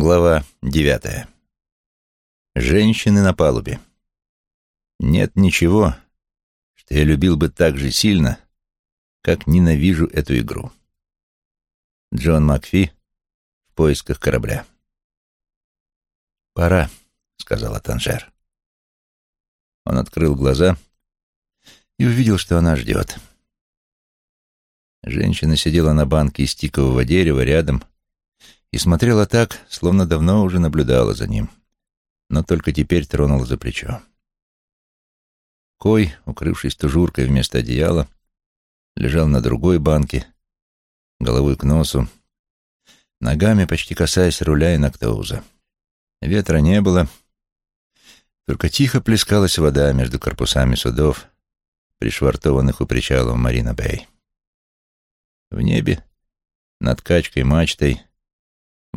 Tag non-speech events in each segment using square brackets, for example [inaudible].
Глава девятая. Женщины на палубе. Нет ничего, что я любил бы так же сильно, как ненавижу эту игру. Джон Макфи в поисках корабля. «Пора», — сказала Танжер. Он открыл глаза и увидел, что она ждет. Женщина сидела на банке из тикового дерева рядом и смотрела так, словно давно уже наблюдала за ним, но только теперь тронула за плечо. Кой, укрывшись тужуркой вместо одеяла, лежал на другой банке, головой к носу, ногами почти касаясь руля и Нактоуза. Ветра не было, только тихо плескалась вода между корпусами судов, пришвартованных у причала в Марина-Бэй. В небе, над качкой мачтой,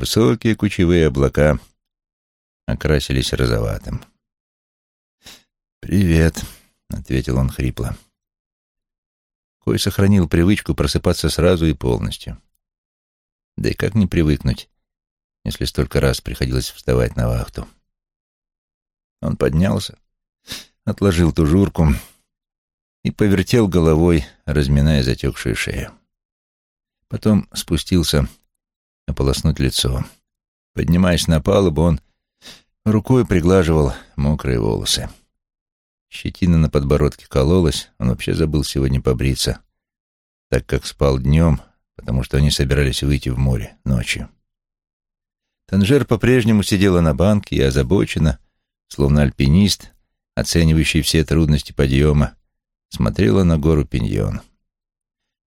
Высокие кучевые облака окрасились розоватым. «Привет», — ответил он хрипло. Кой сохранил привычку просыпаться сразу и полностью. Да и как не привыкнуть, если столько раз приходилось вставать на вахту. Он поднялся, отложил тужурку и повертел головой, разминая затекшую шею. Потом спустился ополоснуть лицо. Поднимаясь на палубу, он рукой приглаживал мокрые волосы. Щетина на подбородке кололась, он вообще забыл сегодня побриться, так как спал днем, потому что они собирались выйти в море ночью. Танжер по-прежнему сидела на банке и озабоченно, словно альпинист, оценивающий все трудности подъема, смотрела на гору Пиньон.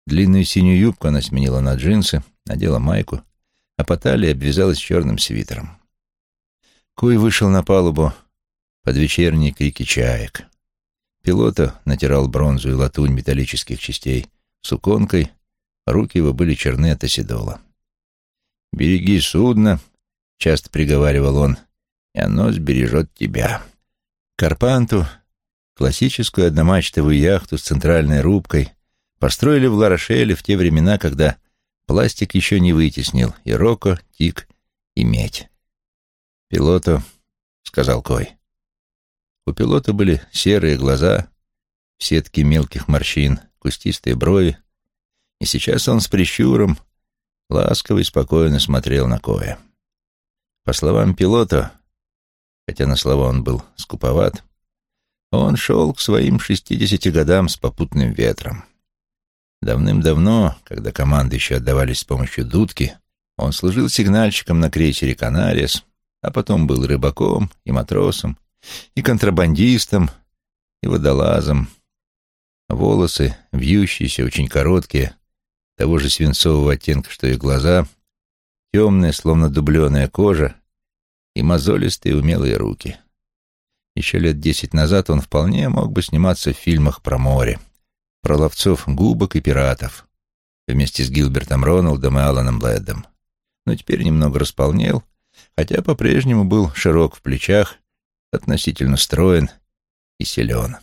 Длинную синюю юбку она сменила на джинсы, надела майку а по талии обвязалась черным свитером. Куй вышел на палубу под вечерние крики чаек. Пилота натирал бронзу и латунь металлических частей суконкой, руки его были черны от оседола. «Береги судно», — часто приговаривал он, — «и оно сбережет тебя». Карпанту, классическую одномачтовую яхту с центральной рубкой, построили в Ларошеле в те времена, когда Пластик еще не вытеснил и Роко, Тик и Медь. «Пилоту», — сказал Кой. У пилота были серые глаза, сетки мелких морщин, кустистые брови, и сейчас он с прищуром ласково и спокойно смотрел на Коя. По словам пилота, хотя на слова он был скуповат, он шел к своим шестидесяти годам с попутным ветром. Давным-давно, когда команды еще отдавались с помощью дудки, он служил сигнальщиком на крейсере «Канариас», а потом был рыбаком и матросом, и контрабандистом, и водолазом. Волосы, вьющиеся, очень короткие, того же свинцового оттенка, что и глаза, темная, словно дубленая кожа и мозолистые умелые руки. Еще лет десять назад он вполне мог бы сниматься в фильмах про море про ловцов губок и пиратов, вместе с Гилбертом Роналдом и Аланом Блэдом. Но теперь немного располнел, хотя по-прежнему был широк в плечах, относительно строен и силен.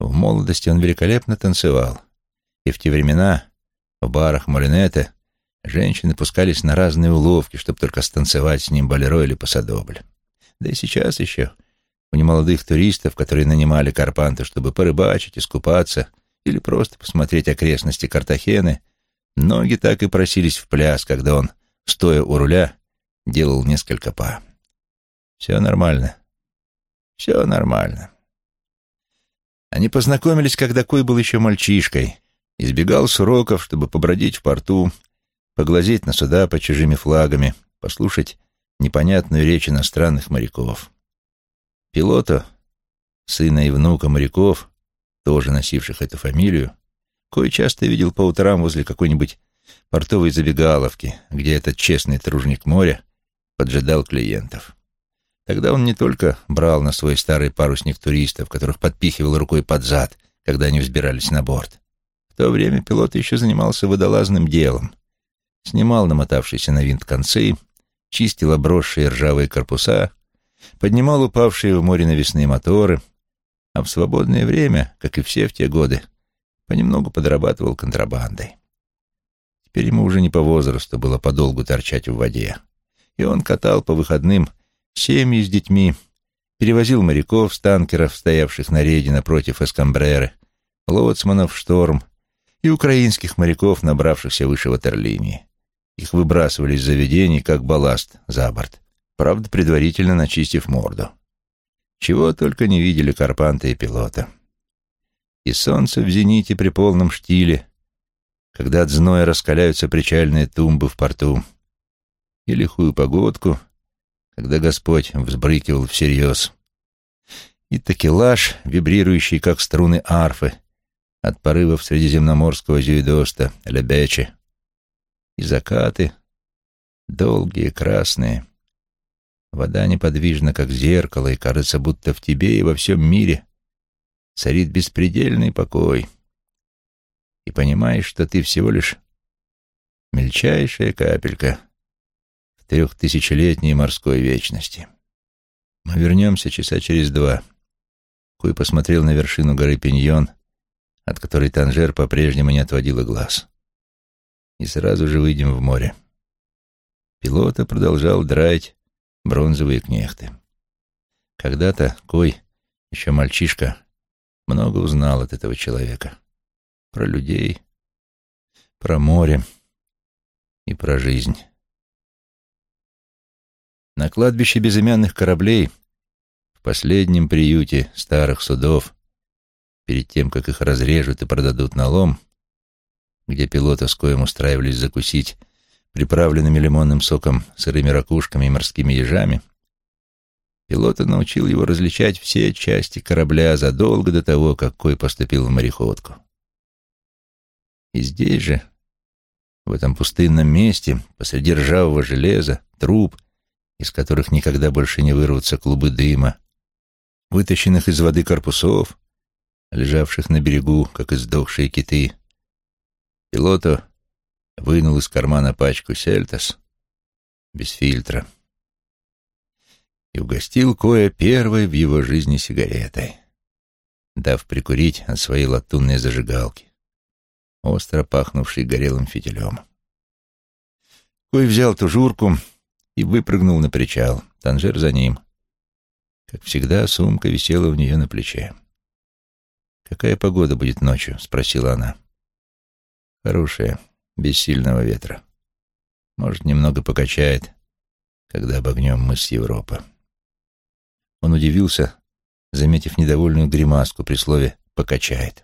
В молодости он великолепно танцевал, и в те времена в барах Молинета женщины пускались на разные уловки, чтобы только станцевать с ним балеро или пасадобль. Да и сейчас еще у немолодых туристов, которые нанимали Карпанта, чтобы порыбачить, искупаться — или просто посмотреть окрестности Картахены, ноги так и просились в пляс, когда он, стоя у руля, делал несколько па. Все нормально. Все нормально. Они познакомились, когда Кой был еще мальчишкой, избегал с уроков, чтобы побродить в порту, поглазеть на суда под чужими флагами, послушать непонятную речь иностранных моряков. Пилота, сына и внука моряков, тоже носивших эту фамилию, кое-часто видел по утрам возле какой-нибудь портовой забегаловки, где этот честный тружник моря поджидал клиентов. Тогда он не только брал на свой старый парусник туристов, которых подпихивал рукой под зад, когда они взбирались на борт. В то время пилот еще занимался водолазным делом. Снимал намотавшиеся на винт концы, чистил обросшие ржавые корпуса, поднимал упавшие в море навесные моторы — а в свободное время, как и все в те годы, понемногу подрабатывал контрабандой. Теперь ему уже не по возрасту было подолгу торчать в воде, и он катал по выходным семьи с детьми, перевозил моряков с танкеров, стоявших на рейде напротив Эскамбреры, лоцманов «Шторм» и украинских моряков, набравшихся выше ватерлинии. Их выбрасывали из заведений, как балласт, за борт, правда, предварительно начистив морду. Чего только не видели Карпанта и пилота. И солнце в зените при полном штиле, когда от зноя раскаляются причальные тумбы в порту, и лихую погодку, когда Господь взбрыкивал всерьез, и такелаж, вибрирующий, как струны арфы, от порывов средиземноморского зюидоста, лебечи, и закаты, долгие, красные. Вода неподвижна, как зеркало, и кажется, будто в тебе и во всем мире царит беспредельный покой. И понимаешь, что ты всего лишь мельчайшая капелька в трехтысячелетней морской вечности. Мы вернемся часа через два. Куй посмотрел на вершину горы Пиньон, от которой Танжер по-прежнему не отводила глаз и сразу же выйдем в море. Пилота продолжал драть бронзовые кнехты. Когда-то Кой, еще мальчишка, много узнал от этого человека. Про людей, про море и про жизнь. На кладбище безымянных кораблей, в последнем приюте старых судов, перед тем, как их разрежут и продадут на лом, где пилота с коем устраивались закусить приправленными лимонным соком сырыми ракушками и морскими ежами, пилота научил его различать все части корабля задолго до того, как Кой поступил в мореходку. И здесь же, в этом пустынном месте, посреди ржавого железа, труб, из которых никогда больше не вырвутся клубы дыма, вытащенных из воды корпусов, лежавших на берегу, как издохшие киты, Пилоту вынул из кармана пачку «Сельтос» без фильтра и угостил Коя первой в его жизни сигаретой, дав прикурить от своей латунной зажигалки, остро пахнувшей горелым фитилем. Кой взял тужурку и выпрыгнул на причал, Танжер за ним. Как всегда, сумка висела у нее на плече. «Какая погода будет ночью?» — спросила она. Хорошая, без сильного ветра. Может, немного покачает, когда обогнем мыс Европа. Он удивился, заметив недовольную гримаску при слове «покачает».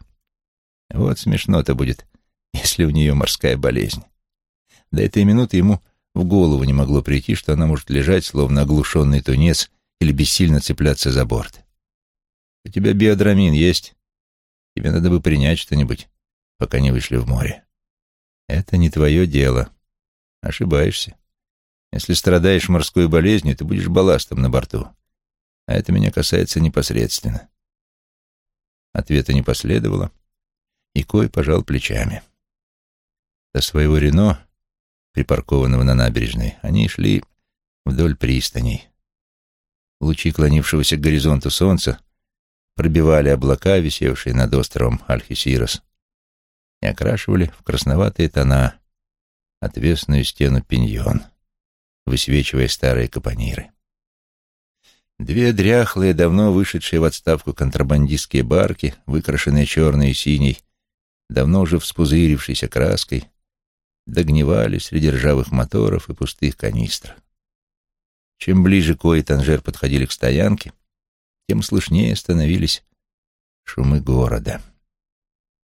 Вот смешно-то будет, если у нее морская болезнь. До этой минуты ему в голову не могло прийти, что она может лежать, словно оглушенный тунец, или бессильно цепляться за борт. «У тебя биодрамин есть? Тебе надо бы принять что-нибудь, пока не вышли в море». Это не твое дело. Ошибаешься. Если страдаешь морской болезнью, ты будешь балластом на борту. А это меня касается непосредственно. Ответа не последовало, и Кой пожал плечами. До своего Рено, припаркованного на набережной, они шли вдоль пристаней. Лучи клонившегося к горизонту солнца пробивали облака, висевшие над островом Альхисирос, и окрашивали в красноватые тона отвесную стену пиньон, высвечивая старые капониры. Две дряхлые, давно вышедшие в отставку контрабандистские барки, выкрашенные черной и синей, давно уже вспузырившейся краской, догнивали среди ржавых моторов и пустых канистр. Чем ближе Ко и Танжер подходили к стоянке, тем слышнее становились шумы города.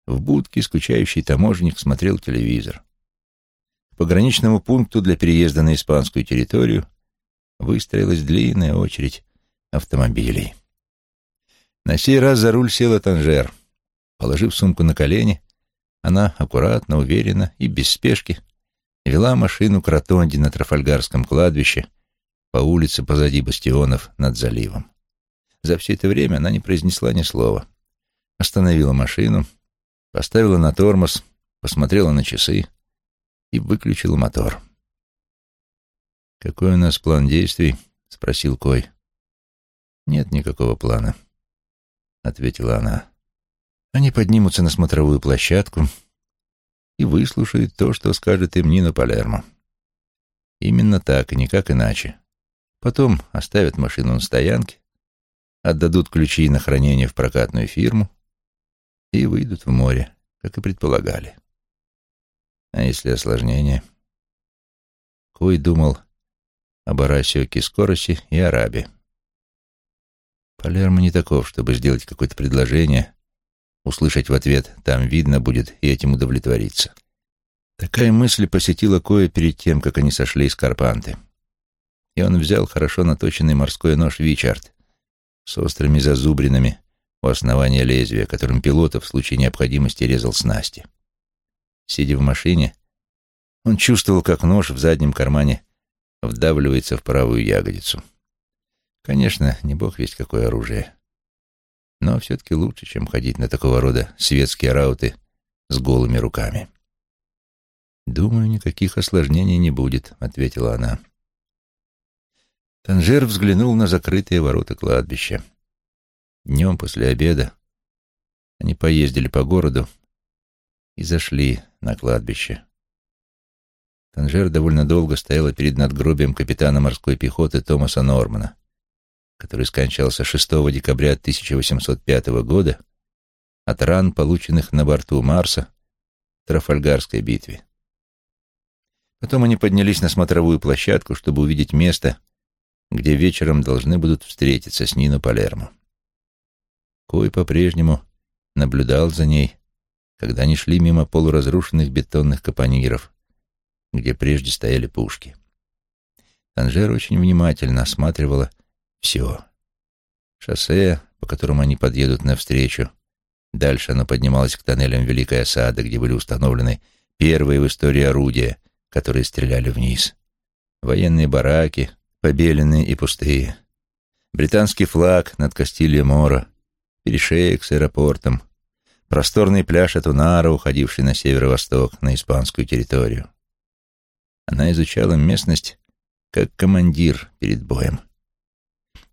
В будке скучающий таможенник смотрел телевизор. К пограничному пункту для переезда на испанскую территорию выстроилась длинная очередь автомобилей. На сей раз за руль села Танжер. Положив сумку на колени, она аккуратно, уверенно и без спешки вела машину к ротонде на Трафальгарском кладбище по улице позади бастионов над заливом. За все это время она не произнесла ни слова. Остановила машину — Поставила на тормоз, посмотрела на часы и выключила мотор. «Какой у нас план действий?» — спросил Кой. «Нет никакого плана», — ответила она. «Они поднимутся на смотровую площадку и выслушают то, что скажет им Нина Палермо. Именно так и никак иначе. Потом оставят машину на стоянке, отдадут ключи на хранение в прокатную фирму и выйдут в море, как и предполагали. А если осложнение? Кой думал об Арасио Кискоросе и Арабе. Палермо не таков, чтобы сделать какое-то предложение, услышать в ответ «там видно будет» и этим удовлетвориться. Такая мысль посетила Коя перед тем, как они сошли из Карпанты. И он взял хорошо наточенный морской нож Вичард с острыми зазубринами у основания лезвия, которым пилота в случае необходимости резал снасти. Сидя в машине, он чувствовал, как нож в заднем кармане вдавливается в правую ягодицу. Конечно, не бог весть какое оружие. Но все-таки лучше, чем ходить на такого рода светские рауты с голыми руками. «Думаю, никаких осложнений не будет», — ответила она. Танжер взглянул на закрытые ворота кладбища. Днем после обеда они поездили по городу и зашли на кладбище. Танжер довольно долго стояла перед надгробием капитана морской пехоты Томаса Нормана, который скончался 6 декабря 1805 года от ран, полученных на борту Марса в Трафальгарской битве. Потом они поднялись на смотровую площадку, чтобы увидеть место, где вечером должны будут встретиться с Нино Палермо. Кой по-прежнему наблюдал за ней, когда они шли мимо полуразрушенных бетонных капониров, где прежде стояли пушки. Танжер очень внимательно осматривала все. Шоссе, по которому они подъедут навстречу. Дальше оно поднималось к тоннелям Великой Осады, где были установлены первые в истории орудия, которые стреляли вниз. Военные бараки, побеленные и пустые. Британский флаг над Кастильо-Моро, перешеек с аэропортом, просторный пляж Атунара, уходивший на северо-восток, на испанскую территорию. Она изучала местность как командир перед боем.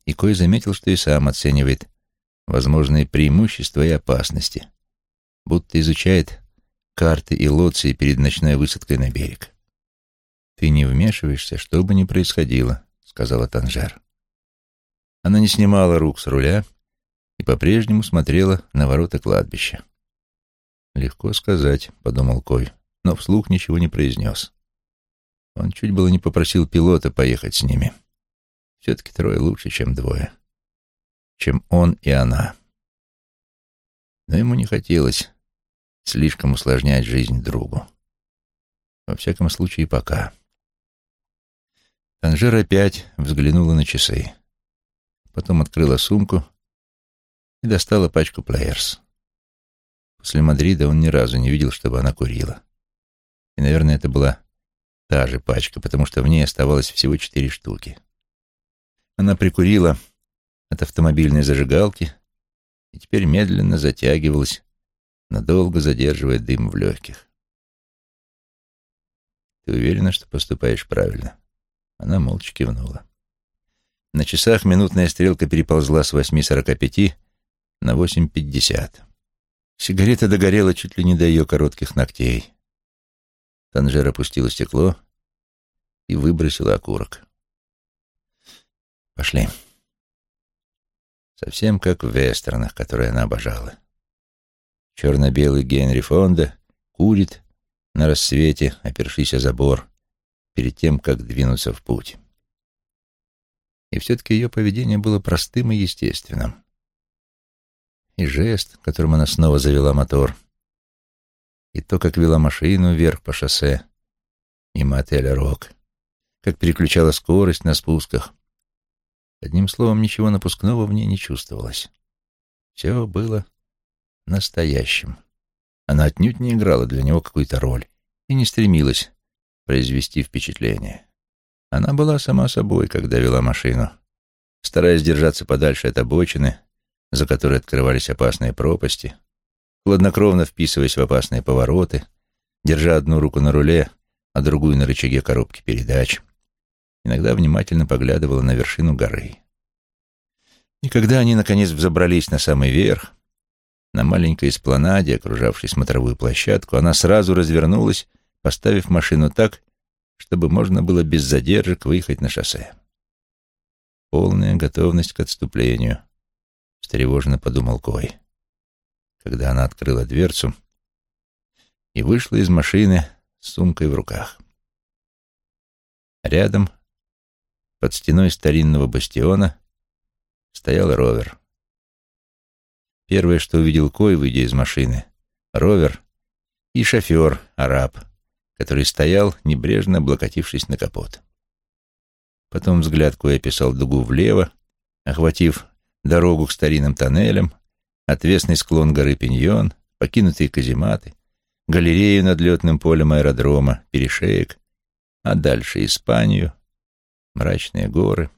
И Кой заметил, что и сам оценивает возможные преимущества и опасности, будто изучает карты и лоции перед ночной высадкой на берег. «Ты не вмешиваешься, что бы ни происходило», — сказала Танжер. Она не снимала рук с руля и по-прежнему смотрела на ворота кладбища. «Легко сказать», — подумал Кой, но вслух ничего не произнес. Он чуть было не попросил пилота поехать с ними. Все-таки трое лучше, чем двое. Чем он и она. Но ему не хотелось слишком усложнять жизнь другу. Во всяком случае, пока. Танжер опять взглянула на часы. Потом открыла сумку и достала пачку плеерс. После Мадрида он ни разу не видел, чтобы она курила. И, наверное, это была та же пачка, потому что в ней оставалось всего четыре штуки. Она прикурила от автомобильной зажигалки и теперь медленно затягивалась, надолго задерживая дым в легких. «Ты уверена, что поступаешь правильно?» Она молча кивнула. На часах минутная стрелка переползла с 8.45 на 8.50. Сигарета догорела чуть ли не до ее коротких ногтей. Танжер опустила стекло и выбросила окурок. «Пошли». Совсем как в вестернах, которые она обожала. Черно-белый Генри Фонда курит на рассвете, опершись о забор, перед тем, как двинуться в путь. И все-таки ее поведение было простым и естественным. И жест, которым она снова завела мотор — и то, как вела машину вверх по шоссе, мимо отеля «Рок», как переключала скорость на спусках. Одним словом, ничего напускного в ней не чувствовалось. Все было настоящим. Она отнюдь не играла для него какую-то роль и не стремилась произвести впечатление. Она была сама собой, когда вела машину, стараясь держаться подальше от обочины, за которой открывались опасные пропасти, хладнокровно вписываясь в опасные повороты, держа одну руку на руле, а другую на рычаге коробки передач. Иногда внимательно поглядывала на вершину горы. И когда они, наконец, взобрались на самый верх, на маленькой эспланаде, окружавшей смотровую площадку, она сразу развернулась, поставив машину так, чтобы можно было без задержек выехать на шоссе. Полная готовность к отступлению, встревоженно подумал Кой, когда она открыла дверцу и вышла из машины с сумкой в руках. Рядом, под стеной старинного бастиона, стоял ровер. Первое, что увидел Кой, выйдя из машины, — ровер и шофер, араб, который стоял, небрежно облокотившись на капот. Потом взгляд Кой описал дугу влево, охватив дорогу к старинным тоннелям, отвесный склон горы Пиньон, покинутые казематы, галерею над летным полем аэродрома, перешеек, а дальше Испанию, мрачные горы,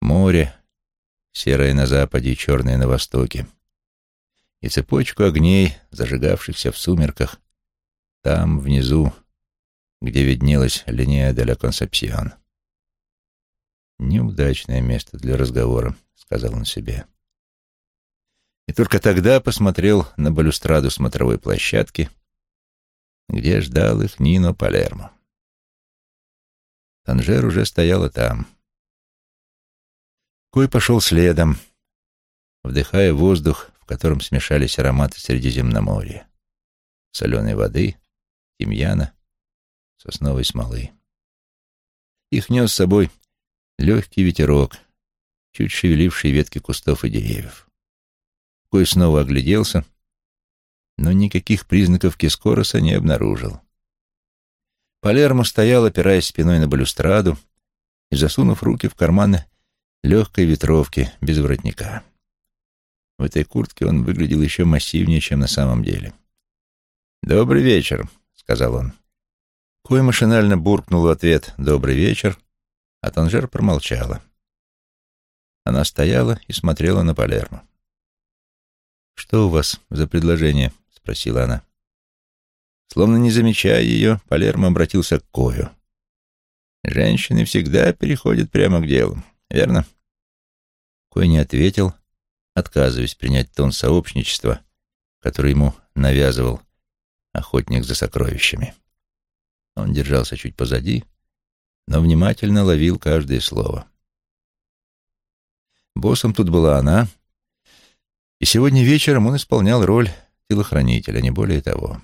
море, серое на западе и черное на востоке, и цепочку огней, зажигавшихся в сумерках, там, внизу, где виднелась линия де ла Консепсион. «Неудачное место для разговора», — сказал он себе. И только тогда посмотрел на балюстраду смотровой площадки, где ждал их Нино Палермо. Танжер уже стояла там. Кой пошел следом, вдыхая воздух, в котором смешались ароматы Средиземноморья, соленой воды, тимьяна, сосновой смолы. Их нес с собой легкий ветерок, чуть шевеливший ветки кустов и деревьев. Кой снова огляделся, но никаких признаков Кискороса не обнаружил. Палермо стоял, опираясь спиной на балюстраду и засунув руки в карманы легкой ветровки без воротника. В этой куртке он выглядел еще массивнее, чем на самом деле. «Добрый вечер», — сказал он. Кой машинально буркнул в ответ «Добрый вечер», а Танжер промолчала. Она стояла и смотрела на Палермо. «Что у вас за предложение?» — спросила она. Словно не замечая ее, Палермо обратился к Кою. «Женщины всегда переходят прямо к делу, верно?» Кой не ответил, отказываясь принять тон сообщничества, который ему навязывал охотник за сокровищами. Он держался чуть позади, но внимательно ловил каждое слово. Боссом тут была она, и сегодня вечером он исполнял роль телохранителя, не более того.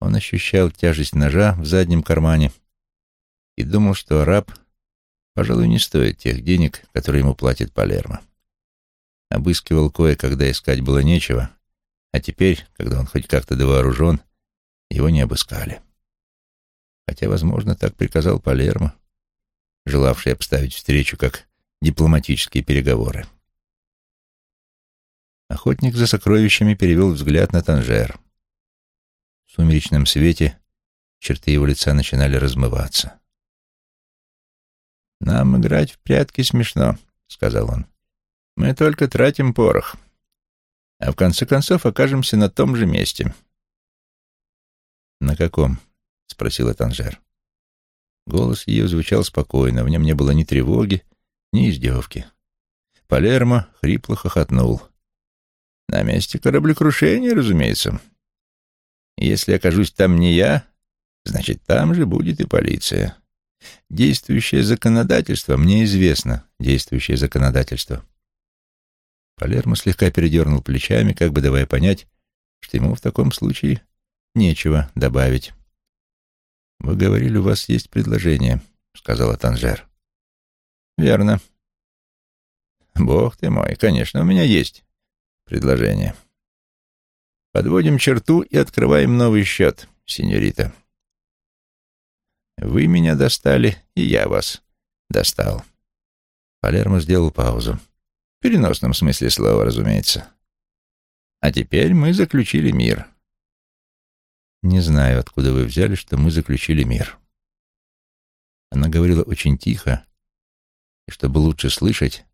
Он ощущал тяжесть ножа в заднем кармане и думал, что раб, пожалуй, не стоит тех денег, которые ему платит Палермо. Обыскивал кое, когда искать было нечего, а теперь, когда он хоть как-то довооружен, его не обыскали. Хотя, возможно, так приказал Палермо, желавший обставить встречу как дипломатические переговоры. Охотник за сокровищами перевел взгляд на Танжер. В сумеречном свете черты его лица начинали размываться. «Нам играть в прятки смешно», — сказал он. «Мы только тратим порох, а в конце концов окажемся на том же месте». «На каком?» — спросила Танжер. Голос ее звучал спокойно, в нем не было ни тревоги, ни издевки. Палермо хрипло хохотнул. «На месте кораблекрушения, разумеется. Если окажусь там не я, значит, там же будет и полиция. Действующее законодательство, мне известно, действующее законодательство. Палермо слегка передернул плечами, как бы давая понять, что ему в таком случае нечего добавить. «Вы говорили, у вас есть предложение», — сказала Танжер. «Верно. Бог ты мой, конечно, у меня есть предложение». Подводим черту и открываем новый счет, сеньорита. Вы меня достали, и я вас достал. Палермо сделал паузу. В переносном смысле слова, разумеется. А теперь мы заключили мир. Не знаю, откуда вы взяли, что мы заключили мир. Она говорила очень тихо, и чтобы лучше слышать,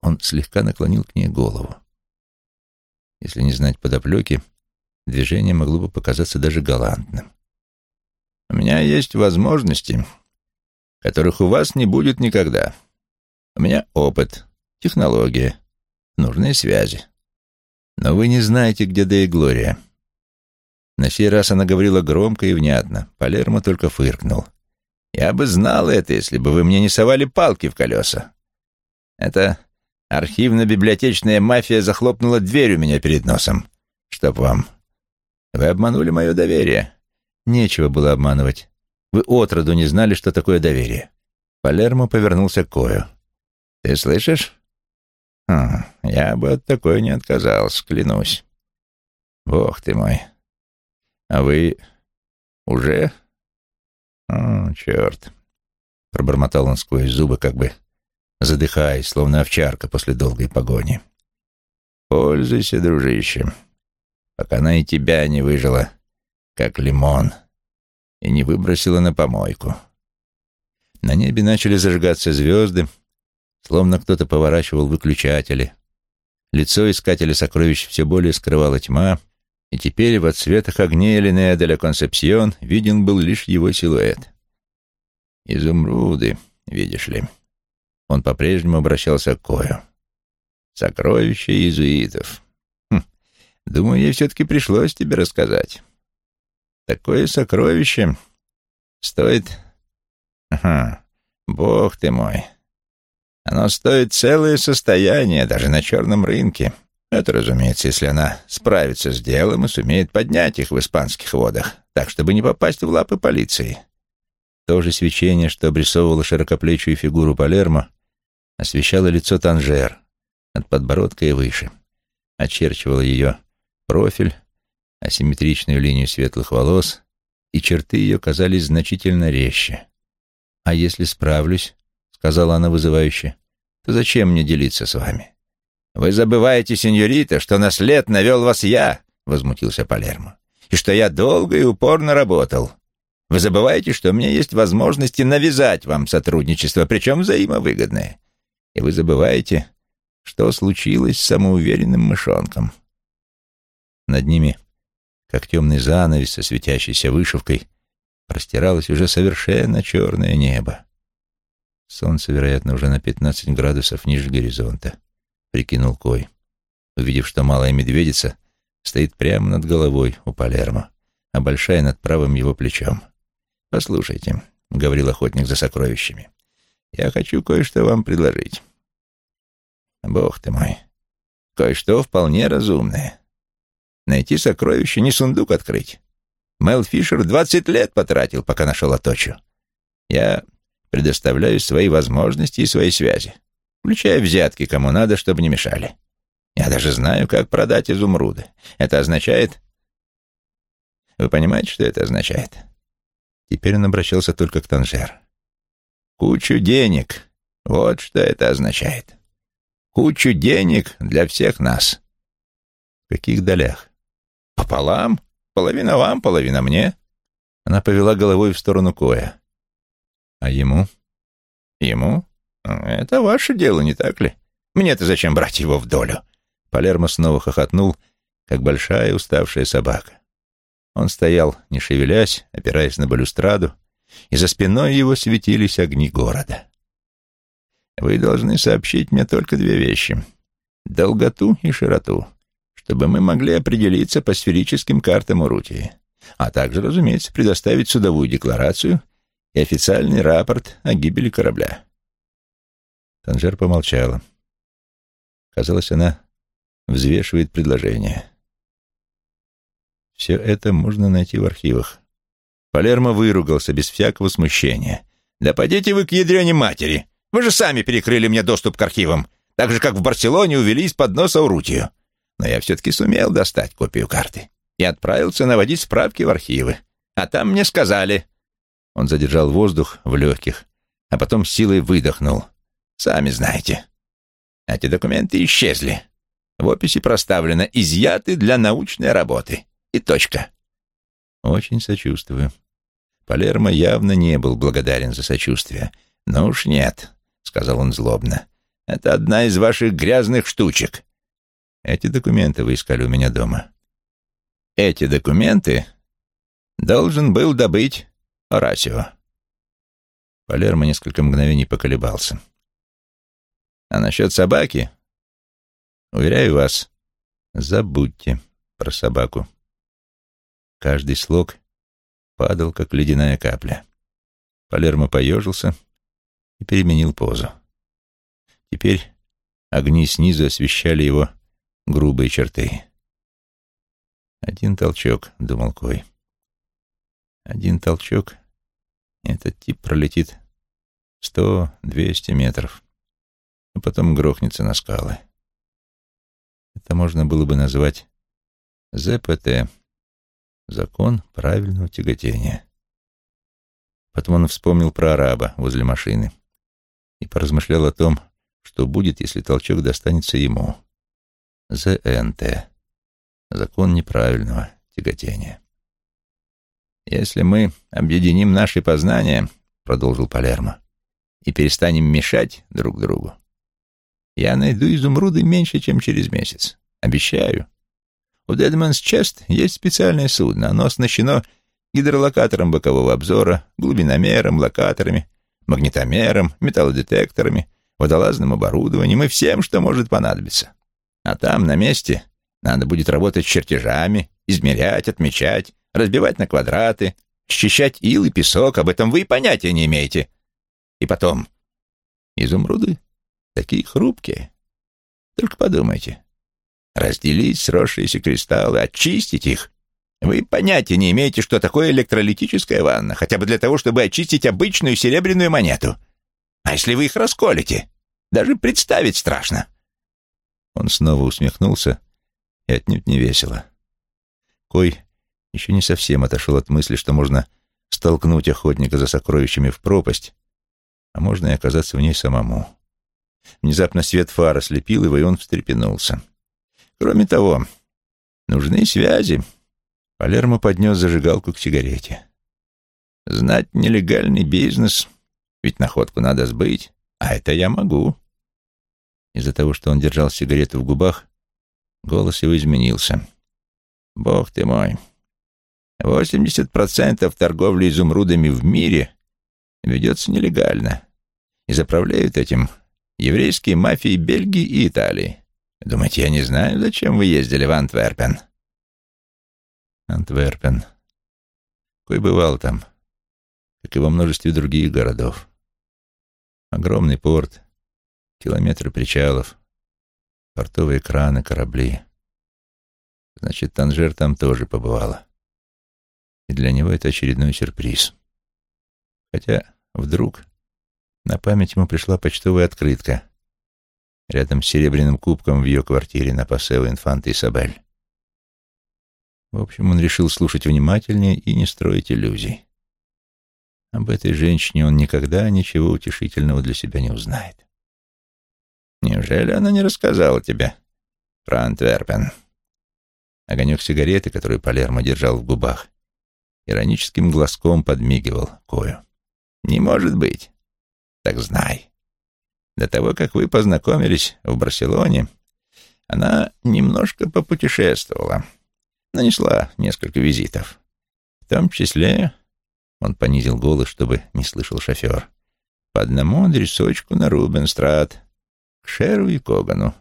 он слегка наклонил к ней голову. Если не знать подоплеки, движение могло бы показаться даже галантным. «У меня есть возможности, которых у вас не будет никогда. У меня опыт, технология, нужные связи. Но вы не знаете, где Дея Глория». На сей раз она говорила громко и внятно. Палермо только фыркнул. Я бы знал это, если бы вы мне не совали палки в колеса. Это архивно-библиотечная мафия захлопнула дверь у меня перед носом. Чтоб вам. Вы обманули мое доверие. Нечего было обманывать. Вы отроду не знали, что такое доверие. Палермо повернулся к Кою. Ты слышишь? Хм, я бы от такой не отказался, клянусь. Бог ты мой. А вы уже? О, черт. Пробормотал он сквозь зубы, как бы задыхаясь, словно овчарка после долгой погони. Пользуйся, дружище, пока она и тебя не выжила, как лимон, и не выбросила на помойку. На небе начали зажигаться звезды, словно кто-то поворачивал выключатели. Лицо искателя сокровищ все более скрывала тьма, и теперь в отсветах огней Линея де ла Консепсион виден был лишь его силуэт. «Изумруды, видишь ли». Он по-прежнему обращался к Кою. «Сокровища иезуитов. Хм, думаю, ей все-таки пришлось тебе рассказать. Такое сокровище стоит... Ага, бог ты мой. Оно стоит целое состояние даже на черном рынке. Это, разумеется, если она справится с делом и сумеет поднять их в испанских водах, так, чтобы не попасть в лапы полиции. То же свечение, что обрисовывало широкоплечую фигуру Палермо, освещало лицо Танжер от подбородка и выше, очерчивало ее профиль, асимметричную линию светлых волос, и черты ее казались значительно резче. «А если справлюсь?» — сказала она вызывающе. «То зачем мне делиться с вами?» «Вы забываете, сеньорита, что на след навел вас я», — возмутился Палермо, «и что я долго и упорно работал. Вы забываете, что у меня есть возможности навязать вам сотрудничество, причем взаимовыгодное. И вы забываете, что случилось с самоуверенным мышонком». Над ними, как темный занавес со светящейся вышивкой, простиралось уже совершенно черное небо. Солнце, вероятно, уже на пятнадцать градусов ниже горизонта прикинул Кой, увидев, что малая медведица стоит прямо над головой у Палермо, а большая над правым его плечом. «Послушайте», — говорил охотник за сокровищами, — «я хочу кое-что вам предложить». «Бог ты мой, кое-что вполне разумное. Найти сокровище, не сундук открыть. Мел Фишер двадцать лет потратил, пока нашел Аточу. Я предоставляю свои возможности и свои связи включая взятки, кому надо, чтобы не мешали. Я даже знаю, как продать изумруды. Это означает... Вы понимаете, что это означает? Теперь он обращался только к Танжер. Кучу денег. Вот что это означает. Кучу денег для всех нас. В каких долях? Пополам. Половина вам, половина мне. Она повела головой в сторону Коя. А ему? Ему? «Это ваше дело, не так ли? Мне-то зачем брать его в долю?» Палермо снова хохотнул, как большая уставшая собака. Он стоял, не шевелясь, опираясь на балюстраду, и за спиной его светились огни города. «Вы должны сообщить мне только две вещи — долготу и широту, чтобы мы могли определиться по сферическим картам Урутии, а также, разумеется, предоставить судовую декларацию и официальный рапорт о гибели корабля. Танжер помолчала. Казалось, она взвешивает предложение. Все это можно найти в архивах. Палермо выругался без всякого смущения. «Да пойдите вы к ядрене матери! Вы же сами перекрыли мне доступ к архивам, так же, как в Барселоне увели из-под носа Урутию. Но я все-таки сумел достать копию карты и отправился наводить справки в архивы. А там мне сказали...» Он задержал воздух в легких, а потом силой выдохнул. Сами знаете. Эти документы исчезли. В описи проставлено «изъяты для научной работы». И точка. Очень сочувствую. Палермо явно не был благодарен за сочувствие. «Ну уж нет», — сказал он злобно. «Это одна из ваших грязных штучек». «Эти документы вы искали у меня дома». «Эти документы должен был добыть Орасио». Палермо несколько мгновений поколебался. А насчет собаки? Уверяю вас, забудьте про собаку. Каждый слог падал, как ледяная капля. Палермо поежился и переменил позу. Теперь огни снизу освещали его грубые черты. «Один толчок», — думал Кой. «Один толчок, этот тип пролетит сто-двести метров, а потом грохнется на скалы. Это можно было бы назвать ЗПТ — закон правильного тяготения. Потом он вспомнил про араба возле машины и поразмышлял о том, что будет, если толчок достанется ему. ЗНТ — закон неправильного тяготения. «Если мы объединим наши познания, — продолжил Палермо, — и перестанем мешать друг другу, я найду изумруды меньше, чем через месяц. Обещаю. У Дедманс Чест есть специальное судно. Оно оснащено гидролокатором бокового обзора, глубиномером, локаторами, магнитомером, металлодетекторами, водолазным оборудованием и всем, что может понадобиться. А там, на месте, надо будет работать с чертежами, измерять, отмечать, разбивать на квадраты, счищать ил и песок. Об этом вы и понятия не имеете. И потом, изумруды такие хрупкие. Только подумайте. Разделить сросшиеся кристаллы, очистить их. Вы понятия не имеете, что такое электролитическая ванна, хотя бы для того, чтобы очистить обычную серебряную монету. А если вы их расколете? Даже представить страшно. Он снова усмехнулся и отнюдь не весело. Кой еще не совсем отошел от мысли, что можно столкнуть охотника за сокровищами в пропасть, а можно и оказаться в ней самому. Внезапно свет фара слепил его, и он встрепенулся. Кроме того, нужны связи. Палермо поднес зажигалку к сигарете. Знать нелегальный бизнес, ведь находку надо сбыть, а это я могу. Из-за того, что он держал сигарету в губах, голос его изменился. Бог ты мой. 80% торговли изумрудами в мире ведется нелегально. И заправляют этим еврейские мафии Бельгии и Италии. Думаете, я не знаю, зачем вы ездили в Антверпен? Антверпен. Кой бывал там, как и во множестве других городов. Огромный порт, километры причалов, портовые краны, корабли. Значит, Танжер там тоже побывала. И для него это очередной сюрприз. Хотя вдруг на память ему пришла почтовая открытка рядом с серебряным кубком в ее квартире на Пасео Инфанта Исабель. В общем, он решил слушать внимательнее и не строить иллюзий. Об этой женщине он никогда ничего утешительного для себя не узнает. «Неужели она не рассказала тебе про Антверпен?» Огонек сигареты, который Палермо держал в губах, ироническим глазком подмигивал Кою. «Не может быть. Так знай. До того, как вы познакомились в Барселоне, она немножко попутешествовала, нанесла несколько визитов. В том числе, он понизил голос, чтобы не слышал шофер, по одному адресочку на Рубенстрат, к Шеру и Когану.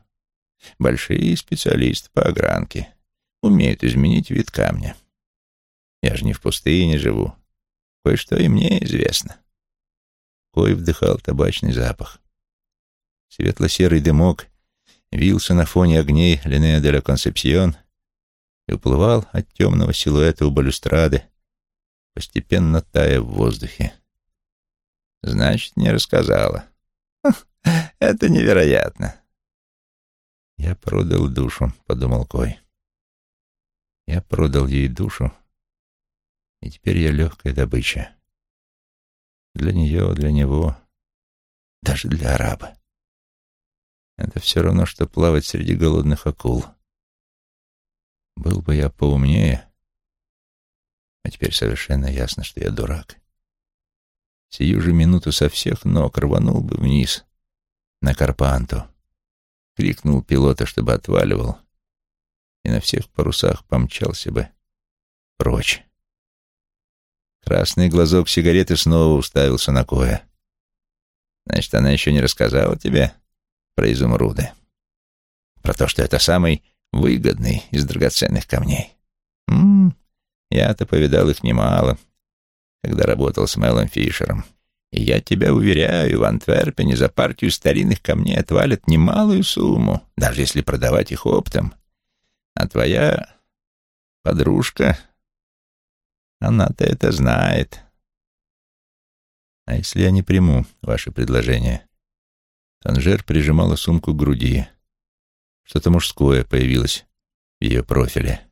Большие специалисты по огранке, умеют изменить вид камня. Я же не в пустыне живу. Кое-что и мне известно. Кой вдыхал табачный запах. Светло-серый дымок вился на фоне огней Линея де ла Консепсион и уплывал от темного силуэта у балюстрады, постепенно тая в воздухе. «Значит, не рассказала. [laughs] Это невероятно!» «Я продал душу», — подумал Кой. «Я продал ей душу, и теперь я легкая добыча. Для нее, для него, даже для араба. Это все равно, что плавать среди голодных акул. Был бы я поумнее, а теперь совершенно ясно, что я дурак. Сию же минуту со всех ног рванул бы вниз, на Карпанту, крикнул пилота, чтобы отваливал, и на всех парусах помчался бы прочь. Красный глазок сигареты снова уставился на Коя. «Значит, она еще не рассказала тебе про изумруды? Про то, что это самый выгодный из драгоценных камней? М -м, я-то повидал их немало, когда работал с Мелом Фишером. И я тебя уверяю, в Антверпене за партию старинных камней отвалят немалую сумму, даже если продавать их оптом. А твоя подружка, она-то это знает. А если я не приму ваше предложение? Танжер прижимала сумку к груди. Что-то мужское появилось в ее профиле.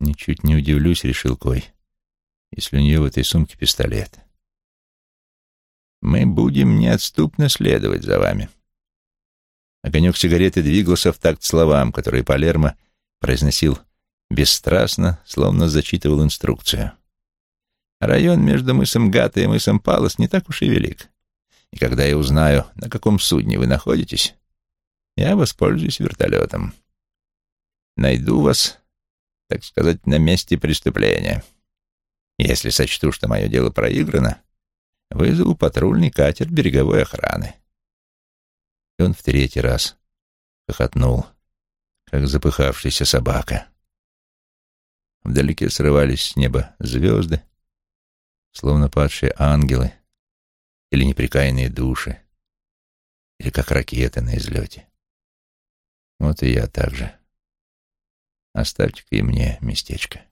Ничуть не удивлюсь, решил Кой, если у нее в этой сумке пистолет. Мы будем неотступно следовать за вами. Огонек сигареты двигался в такт словам, которые Палермо произносил бесстрастно, словно зачитывал инструкцию. Район между мысом Гата и мысом Палос не так уж и велик. И когда я узнаю, на каком судне вы находитесь, я воспользуюсь вертолетом. Найду вас, так сказать, на месте преступления. Если сочту, что мое дело проиграно, вызову патрульный катер береговой охраны. И он в третий раз хохотнул, как запыхавшаяся собака. Вдалеке срывались с неба звезды, словно падшие ангелы или неприкаянные души, или как ракеты на излете. Вот и я также. Оставьте-ка и мне местечко.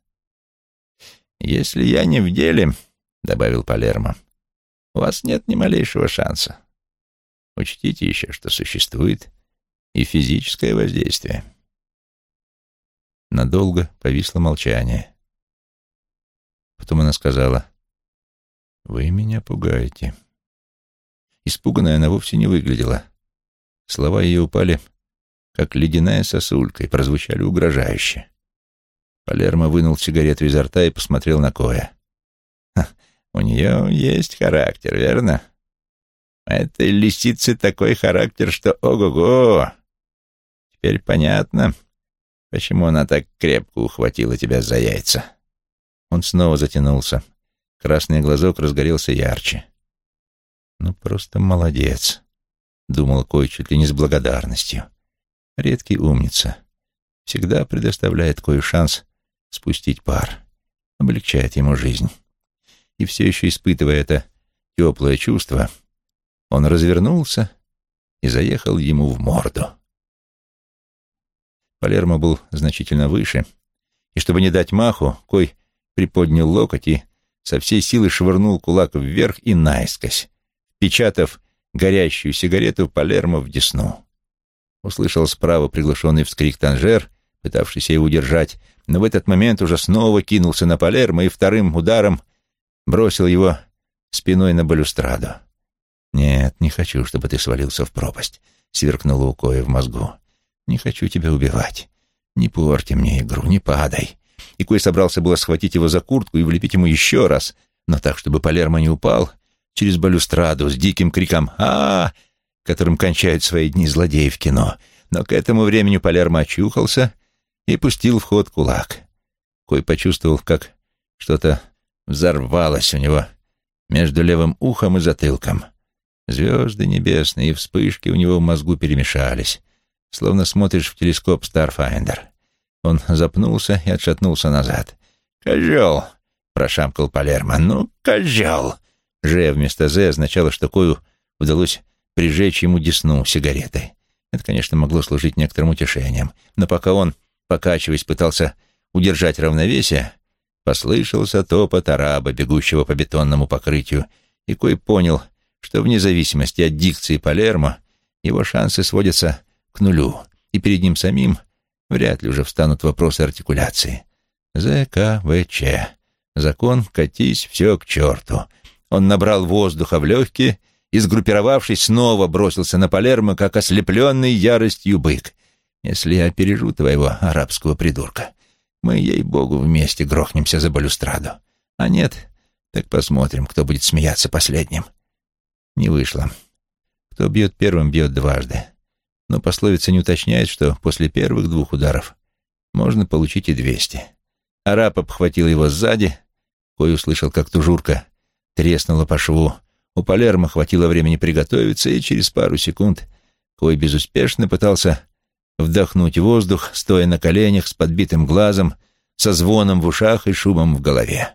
«Если я не в деле», — добавил Палермо, — «у вас нет ни малейшего шанса. Учтите еще, что существует и физическое воздействие». Надолго повисло молчание. Потом она сказала, «Вы меня пугаете». Испуганная она вовсе не выглядела. Слова ее упали, как ледяная сосулька, и прозвучали угрожающе. Палермо вынул сигарету изо рта и посмотрел на Коя. «У нее есть характер, верно? У этой лисицы такой характер, что ого-го! Теперь понятно, почему она так крепко ухватила тебя за яйца». Он снова затянулся. Красный глазок разгорелся ярче. «Ну, просто молодец», — думал Кой чуть ли не с благодарностью. «Редкий умница. Всегда предоставляет Кою шанс спустить пар, облегчает ему жизнь. И все еще испытывая это теплое чувство, он развернулся и заехал ему в морду. Палермо был значительно выше, и чтобы не дать маху, Кой приподнял локоть и со всей силы швырнул кулак вверх и наискось, печатав горящую сигарету Палермо в десну. Услышал справа приглушенный вскрик Танжер, пытавшийся его удержать, но в этот момент уже снова кинулся на Палермо и вторым ударом бросил его спиной на балюстраду. «Нет, не хочу, чтобы ты свалился в пропасть», — сверкнуло у Коя в мозгу. «Не хочу тебя убивать. Не порти мне игру, не падай». И Кой собрался было схватить его за куртку и влепить ему еще раз, но так, чтобы Палермо не упал, через балюстраду с диким криком а, которым кончают свои дни злодеи в кино. Но к этому времени Палермо очухался и пустил в ход кулак. Кой почувствовал, как что-то взорвалось у него между левым ухом и затылком. Звезды небесные и вспышки у него в мозгу перемешались, словно смотришь в телескоп Starfinder. Он запнулся и отшатнулся назад. «Козел!» — прошамкал Палермо. «Ну, козел!» «Ж» вместо «З» означало, что Кою удалось прижечь ему десну сигаретой. Это, конечно, могло служить некоторым утешением, но пока он покачиваясь, пытался удержать равновесие, послышался топот араба, бегущего по бетонному покрытию, и Кой понял, что вне зависимости от дикции Палермо его шансы сводятся к нулю, и перед ним самим вряд ли уже встанут вопросы артикуляции. ЗКВЧ. Закон «катись все к черту». Он набрал воздуха в легкие и, сгруппировавшись, снова бросился на Палермо, как ослепленный яростью бык — если я опережу твоего арабского придурка, мы, ей-богу, вместе грохнемся за балюстраду. А нет, так посмотрим, кто будет смеяться последним. Не вышло. Кто бьет первым, бьет дважды. Но пословица не уточняет, что после первых двух ударов можно получить и двести. Араб обхватил его сзади, Кой услышал, как тужурка треснула по шву. У Палермо хватило времени приготовиться, и через пару секунд Кой безуспешно пытался вдохнуть воздух, стоя на коленях с подбитым глазом, со звоном в ушах и шумом в голове.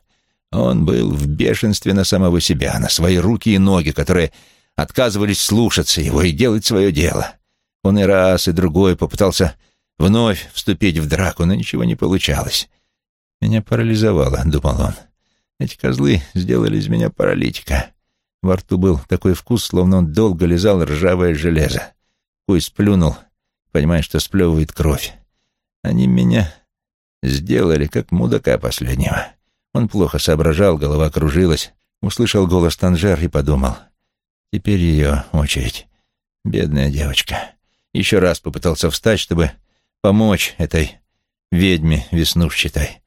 Он был в бешенстве на самого себя, на свои руки и ноги, которые отказывались слушаться его и делать свое дело. Он и раз, и другой попытался вновь вступить в драку, но ничего не получалось. «Меня парализовало», — думал он. «Эти козлы сделали из меня паралитика». Во рту был такой вкус, словно он долго лизал ржавое железо. Куй сплюнул, понимая, что сплевывает кровь. Они меня сделали, как мудака последнего. Он плохо соображал, голова кружилась. Услышал голос Танжер и подумал. Теперь ее очередь. Бедная девочка. Еще раз попытался встать, чтобы помочь этой ведьме веснушчатой.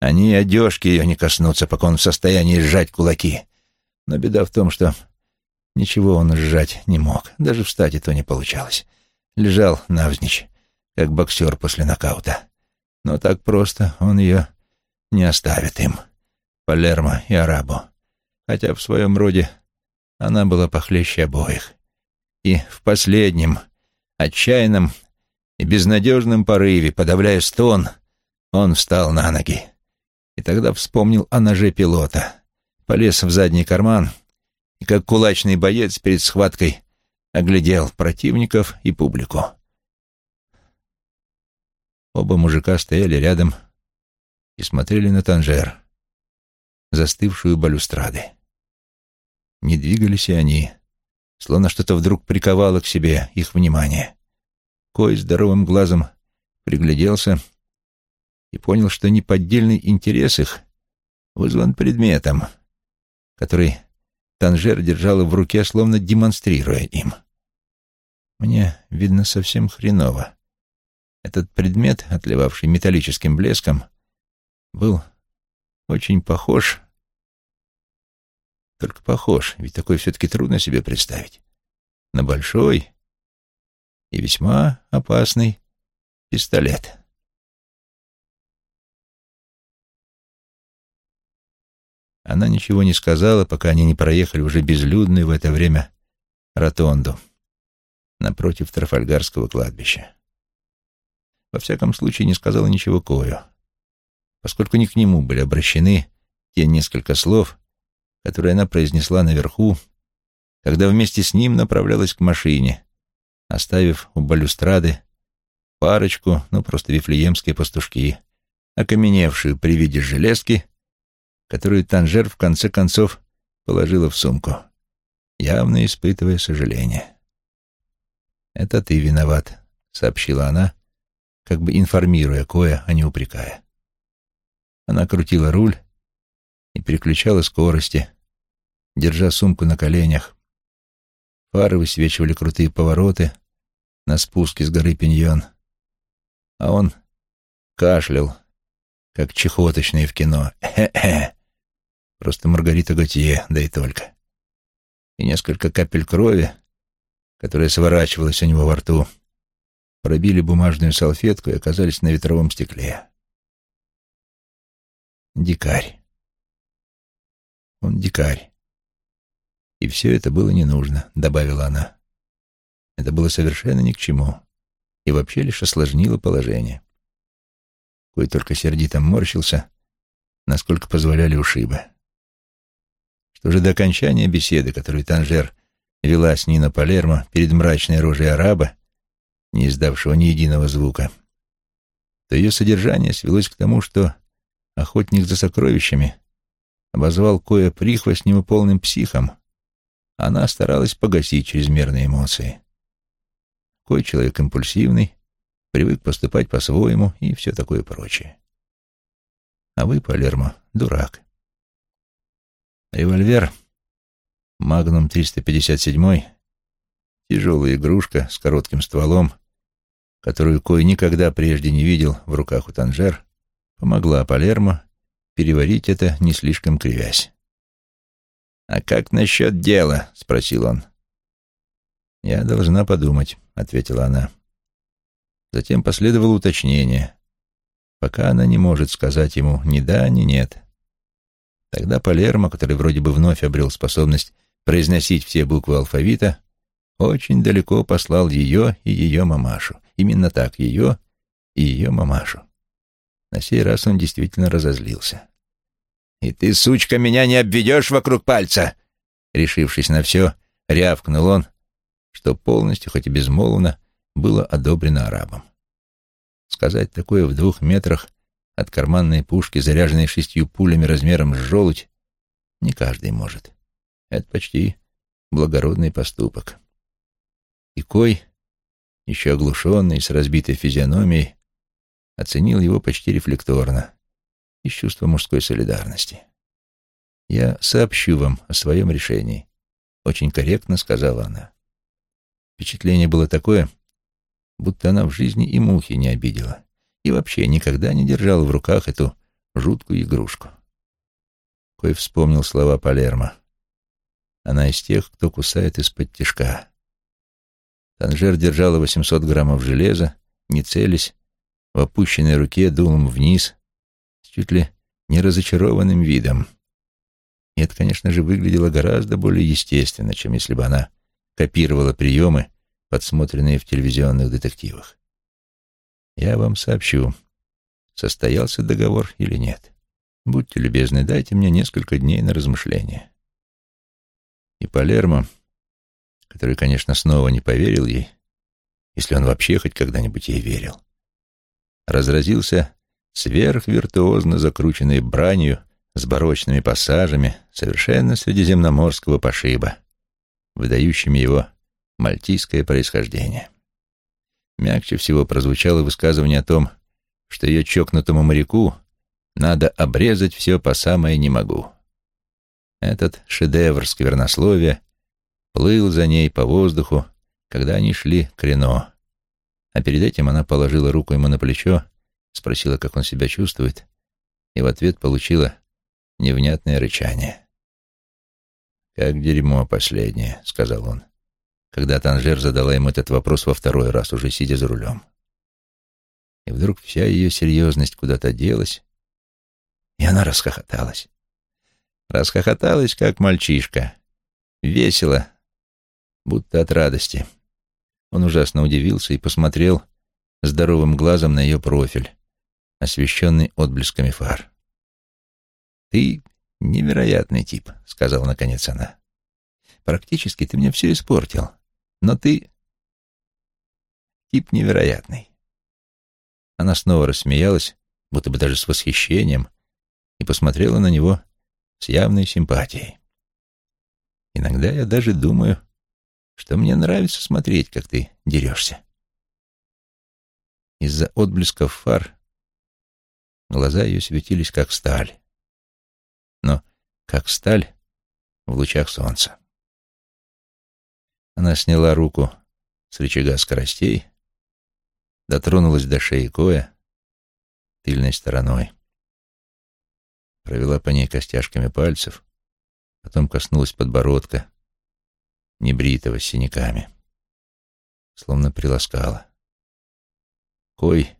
Они одежки ее не коснутся, пока он в состоянии сжать кулаки. Но беда в том, что ничего он сжать не мог. Даже встать и то не получалось. Лежал навзничь, как боксер после нокаута. Но так просто он ее не оставит им. Палермо и Арабу. Хотя в своем роде она была похлеще обоих. И в последнем, отчаянном и безнадежном порыве, подавляя стон, он встал на ноги. И тогда вспомнил о ноже пилота, полез в задний карман и, как кулачный боец перед схваткой, оглядел противников и публику. Оба мужика стояли рядом и смотрели на Танжер, застывшую балюстрады. Не двигались и они, словно что-то вдруг приковало к себе их внимание. Кой здоровым глазом пригляделся и понял, что неподдельный интерес их вызван предметом, который Танжер держала в руке, словно демонстрируя им. Мне, видно, совсем хреново. Этот предмет, отливавший металлическим блеском, был очень похож... Только похож, ведь такой все-таки трудно себе представить. На большой и весьма опасный пистолет. Она ничего не сказала, пока они не проехали уже безлюдную в это время ротонду напротив Трафальгарского кладбища. Во всяком случае, не сказала ничего Кою, поскольку не к нему были обращены те несколько слов, которые она произнесла наверху, когда вместе с ним направлялась к машине, оставив у балюстрады парочку, ну просто вифлеемские пастушки, окаменевшую при виде железки, которую Танжер в конце концов положила в сумку, явно испытывая сожаление. «Это ты виноват», — сообщила она, как бы информируя Коя, а не упрекая. Она крутила руль и переключала скорости, держа сумку на коленях. Фары высвечивали крутые повороты на спуске с горы Пиньон, а он кашлял, как чехоточный в кино. Хе-хе. Просто Маргарита Готье, да и только. И несколько капель крови, которая сворачивалась у него во рту, пробили бумажную салфетку и оказались на ветровом стекле. Дикарь. Он дикарь. И все это было не нужно, добавила она. Это было совершенно ни к чему и вообще лишь осложнило положение. Кой только сердито морщился, насколько позволяли ушибы. Что же до окончания беседы, которую Танжер вела с Нино Палермо перед мрачной рожей араба, не издавшего ни единого звука, то ее содержание свелось к тому, что охотник за сокровищами обозвал Коя прихвостним и полным психом, она старалась погасить чрезмерные эмоции. Кой человек импульсивный, привык поступать по-своему и все такое прочее. А вы, Палермо, дурак. Револьвер Магнум 357 тяжелая игрушка с коротким стволом, которую Кой никогда прежде не видел в руках у Танжер, помогла Палермо переварить это, не слишком кривясь. «А как насчет дела?» — спросил он. «Я должна подумать», — ответила она. Затем последовало уточнение. Пока она не может сказать ему ни да, ни нет. Тогда Палермо, который вроде бы вновь обрел способность произносить все буквы алфавита, очень далеко послал ее и ее мамашу. Именно так, ее и ее мамашу. На сей раз он действительно разозлился. «И ты, сучка, меня не обведешь вокруг пальца!» Решившись на все, рявкнул он, что полностью, хоть и безмолвно, было одобрено арабом. Сказать такое в двух метрах от карманной пушки, заряженной шестью пулями размером с желудь, не каждый может. Это почти благородный поступок. И Кой, еще оглушенный, с разбитой физиономией, оценил его почти рефлекторно, из чувства мужской солидарности. «Я сообщу вам о своем решении», — очень корректно сказала она. Впечатление было такое, будто она в жизни и мухи не обидела, и вообще никогда не держала в руках эту жуткую игрушку. Кой вспомнил слова Палермо. Она из тех, кто кусает из-под тишка. Танжер держала 800 граммов железа, не целясь, в опущенной руке дулом вниз, чуть ли не разочарованным видом. И это, конечно же, выглядело гораздо более естественно, чем если бы она копировала приемы, подсмотренные в телевизионных детективах. Я вам сообщу, состоялся договор или нет. Будьте любезны, дайте мне несколько дней на размышление. И Палермо, который, конечно, снова не поверил ей, если он вообще хоть когда-нибудь ей верил, разразился сверхвиртуозно закрученной бранью с барочными пассажами совершенно средиземноморского пошиба, выдающими его мальтийское происхождение. Мягче всего прозвучало высказывание о том, что ее чокнутому моряку надо обрезать все по самое «не могу». Этот шедевр сквернословия плыл за ней по воздуху, когда они шли к Рено. А перед этим она положила руку ему на плечо, спросила, как он себя чувствует, и в ответ получила невнятное рычание. «Как дерьмо последнее», — сказал он, когда Танжер задала ему этот вопрос во второй раз, уже сидя за рулем. И вдруг вся ее серьезность куда-то делась, и она расхохоталась. Расхохоталась, как мальчишка. Весело, будто от радости. Он ужасно удивился и посмотрел здоровым глазом на ее профиль, освещенный отблесками фар. «Ты невероятный тип», — сказала наконец она. «Практически ты мне все испортил, но ты тип невероятный». Она снова рассмеялась, будто бы даже с восхищением, и посмотрела на него с явной симпатией. Иногда я даже думаю, что мне нравится смотреть, как ты дерешься. Из-за отблесков фар глаза ее светились, как сталь. Но как сталь в лучах солнца. Она сняла руку с рычага скоростей, дотронулась до шеи Коя тыльной стороной провела по ней костяшками пальцев, потом коснулась подбородка, небритого с синяками, словно приласкала. Кой,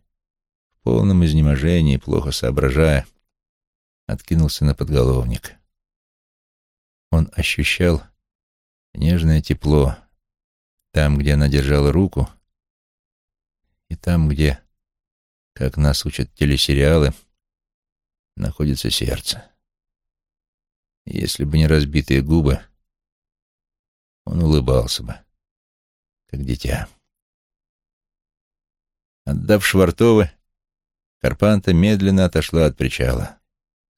в полном изнеможении, плохо соображая, откинулся на подголовник. Он ощущал нежное тепло там, где она держала руку, и там, где, как нас учат телесериалы, находится сердце. Если бы не разбитые губы, он улыбался бы, как дитя. Отдав швартовы, Карпанта медленно отошла от причала.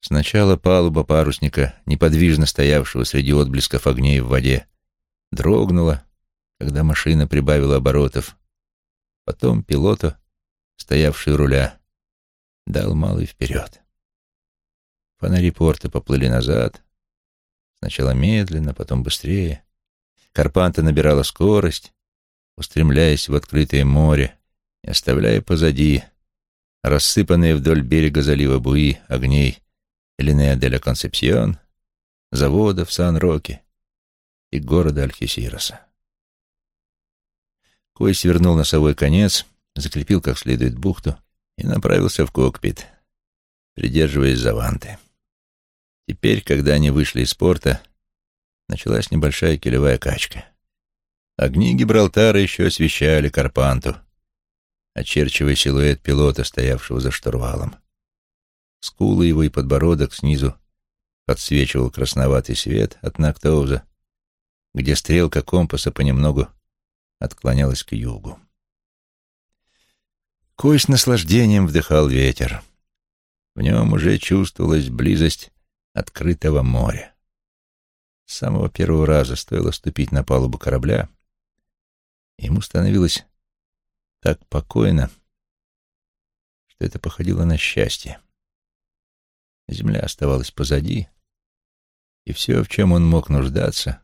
Сначала палуба парусника, неподвижно стоявшего среди отблесков огней в воде, дрогнула, когда машина прибавила оборотов. Потом пилоту, стоявший у руля, дал малый вперед. Фонари порта поплыли назад, сначала медленно, потом быстрее. Карпанта набирала скорость, устремляясь в открытое море и оставляя позади рассыпанные вдоль берега залива Буи огней Линея де ла Консепсион, завода в Сан-Роке и города Альхисироса. Кой свернул носовой конец, закрепил как следует бухту и направился в кокпит, придерживаясь за ванты. Теперь, когда они вышли из порта, началась небольшая килевая качка. Огни Гибралтара еще освещали Карпанту, очерчивая силуэт пилота, стоявшего за штурвалом. Скулы его и подбородок снизу подсвечивал красноватый свет от Нактоуза, где стрелка компаса понемногу отклонялась к югу. Кой с наслаждением вдыхал ветер. В нем уже чувствовалась близость открытого моря. С самого первого раза стоило ступить на палубу корабля, ему становилось так покойно, что это походило на счастье. Земля оставалась позади, и все, в чем он мог нуждаться,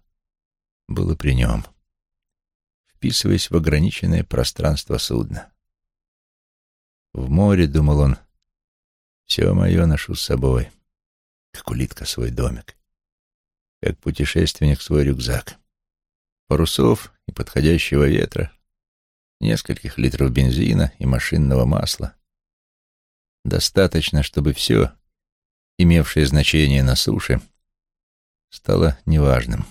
было при нем, вписываясь в ограниченное пространство судна. В море, думал он, все мое ношу с собой, как улитка свой домик, как путешественник свой рюкзак. Парусов и подходящего ветра, нескольких литров бензина и машинного масла. Достаточно, чтобы все, имевшее значение на суше, стало неважным,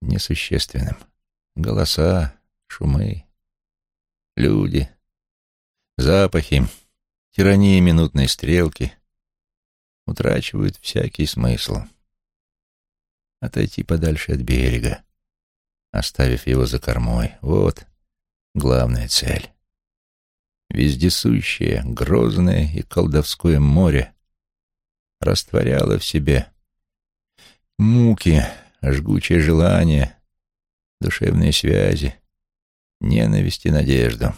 несущественным. Голоса, шумы, люди, запахи, тирания минутной стрелки утрачивают всякий смысл. Отойти подальше от берега, оставив его за кормой — вот главная цель. Вездесущее, грозное и колдовское море растворяло в себе муки, жгучее желание, душевные связи, ненависть и надежду.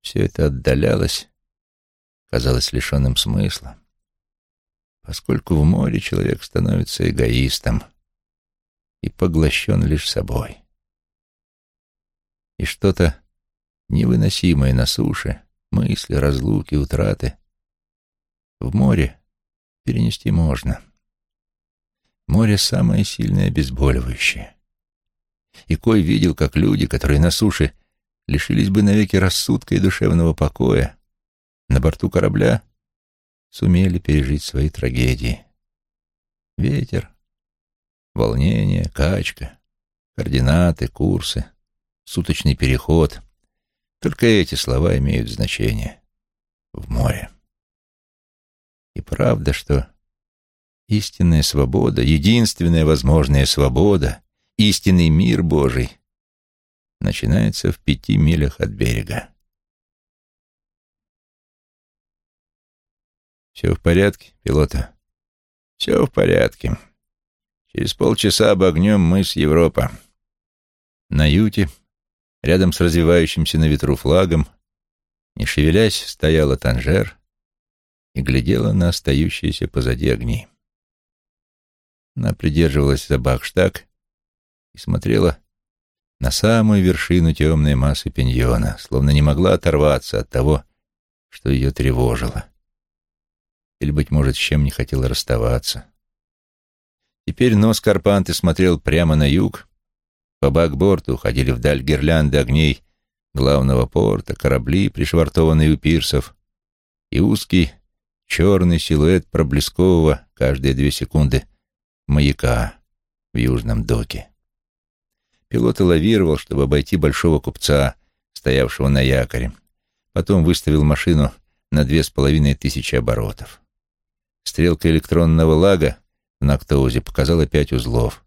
Все это отдалялось, казалось лишенным смысла, поскольку в море человек становится эгоистом и поглощен лишь собой. И что-то невыносимое на суше, мысли, разлуки, утраты, в море перенести можно. Море самое сильное обезболивающее. И Кой видел, как люди, которые на суше лишились бы навеки рассудка и душевного покоя, на борту корабля сумели пережить свои трагедии. Ветер, волнение, качка, координаты, курсы, суточный переход. Только эти слова имеют значение в море. И правда, что истинная свобода, единственная возможная свобода, истинный мир Божий начинается в пяти милях от берега. «Все в порядке, пилота?» «Все в порядке. Через полчаса обогнем мыс Европа». На юте, рядом с развивающимся на ветру флагом, не шевелясь, стояла Танжер и глядела на остающиеся позади огни. Она придерживалась за бахштаг и смотрела на самую вершину темной массы пеньона, словно не могла оторваться от того, что ее тревожило или, быть может, с чем не хотел расставаться. Теперь нос Карпанты смотрел прямо на юг. По бакборту уходили вдаль гирлянды огней главного порта, корабли, пришвартованные у пирсов, и узкий черный силуэт проблескового каждые две секунды маяка в южном доке. Пилот лавировал, чтобы обойти большого купца, стоявшего на якоре. Потом выставил машину на две с половиной тысячи оборотов. Стрелка электронного лага в Нактоузе показала пять узлов,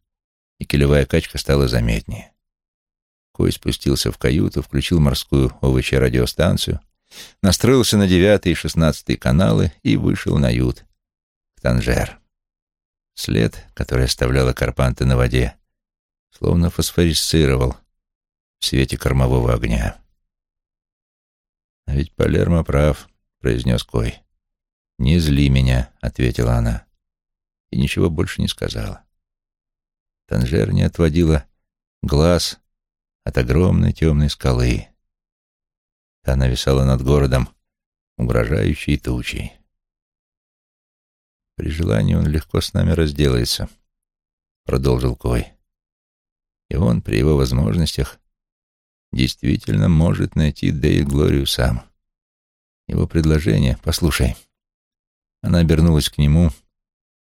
и килевая качка стала заметнее. Кой спустился в каюту, включил морскую ОВЧ-радиостанцию, настроился на девятый и шестнадцатый каналы и вышел на ют, к Танжер. След, который оставляла Карпанта на воде, словно фосфорисцировал в свете кормового огня. «А ведь Палермо прав», — произнес Кой. «Не зли меня», — ответила она. И ничего больше не сказала. Танжер не отводила глаз от огромной темной скалы. Та нависала над городом, угрожающей тучей. «При желании он легко с нами разделается», — продолжил Кой. «И он, при его возможностях, действительно может найти Деи Глорию сам. Его предложение... Послушай». Она обернулась к нему.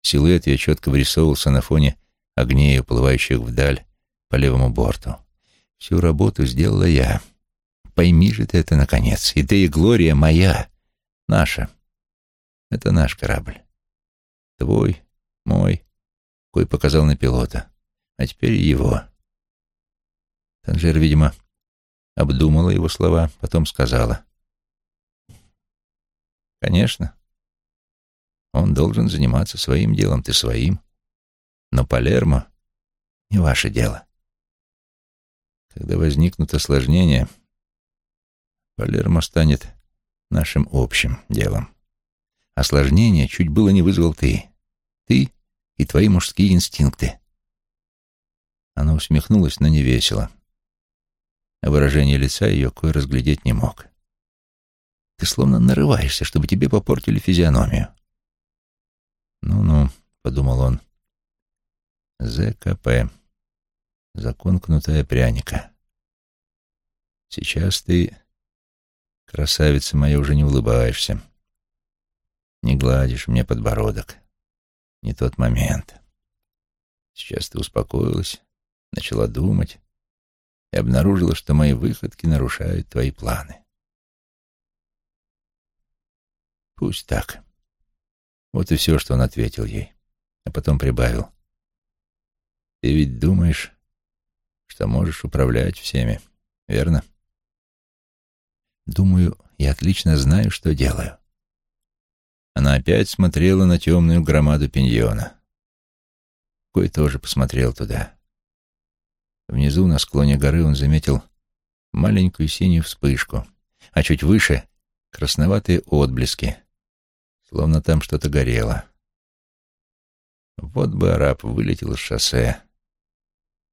Силуэт ее четко вырисовывался на фоне огней, уплывающих вдаль по левому борту. Всю работу сделала я. Пойми же ты это, наконец. И ты, и Глория моя, наша. Это наш корабль. Твой Мой. Кой показал на пилота. А теперь его. Танжер, видимо, обдумала его слова, потом сказала. Конечно. Он должен заниматься своим делом, ты своим. Но Палермо — не ваше дело. Когда возникнут осложнения, Палермо станет нашим общим делом. Осложнение чуть было не вызвал ты. Ты и твои мужские инстинкты. Она усмехнулась, но не весело. А выражение лица ее кое разглядеть не мог. Ты словно нарываешься, чтобы тебе попортили физиономию. «Ну-ну», — подумал он, — «ЗКП, законкнутая пряника. Сейчас ты, красавица моя, уже не улыбаешься, не гладишь мне подбородок. Не тот момент. Сейчас ты успокоилась, начала думать и обнаружила, что мои выходки нарушают твои планы. Пусть так. Вот и все, что он ответил ей, а потом прибавил. Ты ведь думаешь, что можешь управлять всеми, верно? Думаю, я отлично знаю, что делаю. Она опять смотрела на темную громаду пиньона. Кой тоже посмотрел туда. Внизу, на склоне горы, он заметил маленькую синюю вспышку, а чуть выше — красноватые отблески, словно там что-то горело. Вот бы араб вылетел с шоссе,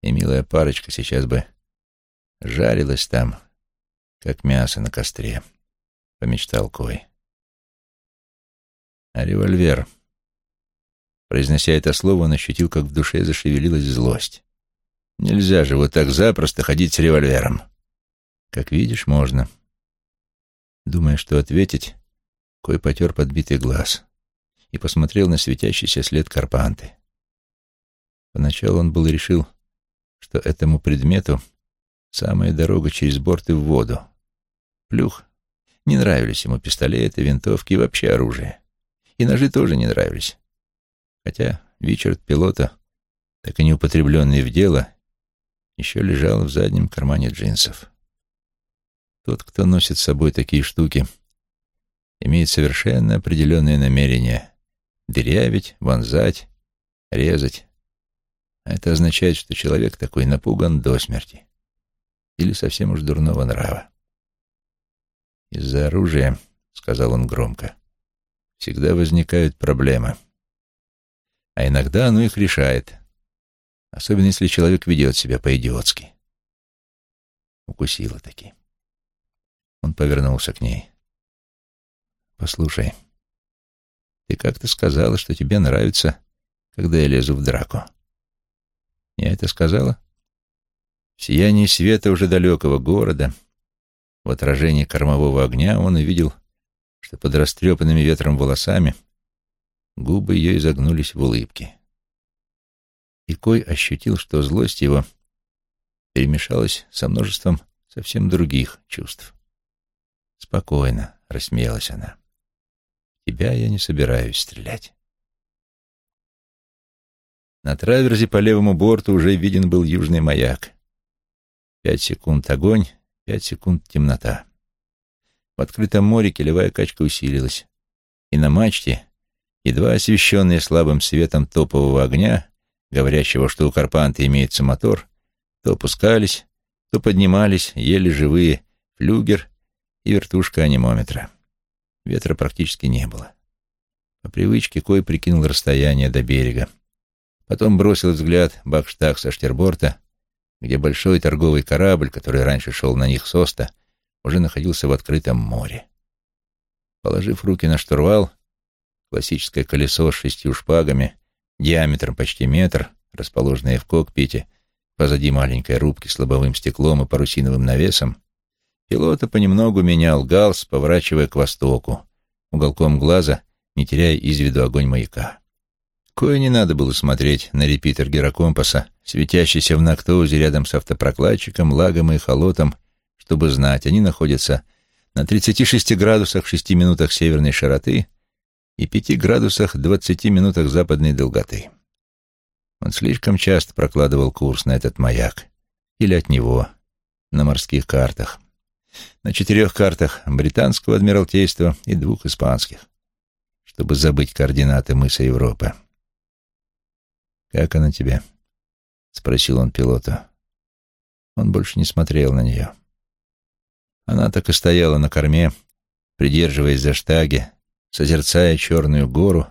и милая парочка сейчас бы жарилась там, как мясо на костре, — помечтал Кой а револьвер. Произнося это слово, он ощутил, как в душе зашевелилась злость. Нельзя же вот так запросто ходить с револьвером. Как видишь, можно. Думая, что ответить, Кой потер подбитый глаз и посмотрел на светящийся след Карпанты. Поначалу он был решил, что этому предмету самая дорога через борт и в воду. Плюх. Не нравились ему пистолеты, винтовки и вообще оружие. И ножи тоже не нравились. Хотя Вичард пилота, так и не употребленный в дело, еще лежал в заднем кармане джинсов. Тот, кто носит с собой такие штуки, имеет совершенно определенное намерение дырявить, вонзать, резать. Это означает, что человек такой напуган до смерти или совсем уж дурного нрава. «Из-за оружия», — сказал он громко, всегда возникают проблемы. А иногда оно их решает, особенно если человек ведет себя по-идиотски. Укусила таки. Он повернулся к ней. «Послушай, ты как-то сказала, что тебе нравится, когда я лезу в драку. Я это сказала?» В сиянии света уже далекого города, в отражении кормового огня, он увидел что под растрепанными ветром волосами губы ее изогнулись в улыбке. И Кой ощутил, что злость его перемешалась со множеством совсем других чувств. «Спокойно», — рассмеялась она. «Тебя я не собираюсь стрелять». На траверзе по левому борту уже виден был южный маяк. Пять секунд огонь, пять секунд темнота. В открытом море килевая качка усилилась, и на мачте, едва освещенные слабым светом топового огня, говорящего, что у Карпанта имеется мотор, то опускались, то поднимались, еле живые флюгер и вертушка анимометра. Ветра практически не было. По привычке Кой прикинул расстояние до берега. Потом бросил взгляд бакштаг со штерборта, где большой торговый корабль, который раньше шел на них с Оста, уже находился в открытом море. Положив руки на штурвал, классическое колесо с шестью шпагами, диаметром почти метр, расположенное в кокпите, позади маленькой рубки с лобовым стеклом и парусиновым навесом, пилота понемногу менял галс, поворачивая к востоку, уголком глаза, не теряя из виду огонь маяка. Кое не надо было смотреть на репитер гирокомпаса, светящийся в Нактоузе рядом с автопрокладчиком, лагом и холотом чтобы знать, они находятся на 36 градусах 6 минутах северной широты и пяти градусах двадцати минутах западной долготы. Он слишком часто прокладывал курс на этот маяк. Или от него, на морских картах. На четырех картах британского адмиралтейства и двух испанских, чтобы забыть координаты мыса Европы. «Как она тебе?» — спросил он пилота. Он больше не смотрел на нее. Она так и стояла на корме, придерживаясь за штаги, созерцая черную гору,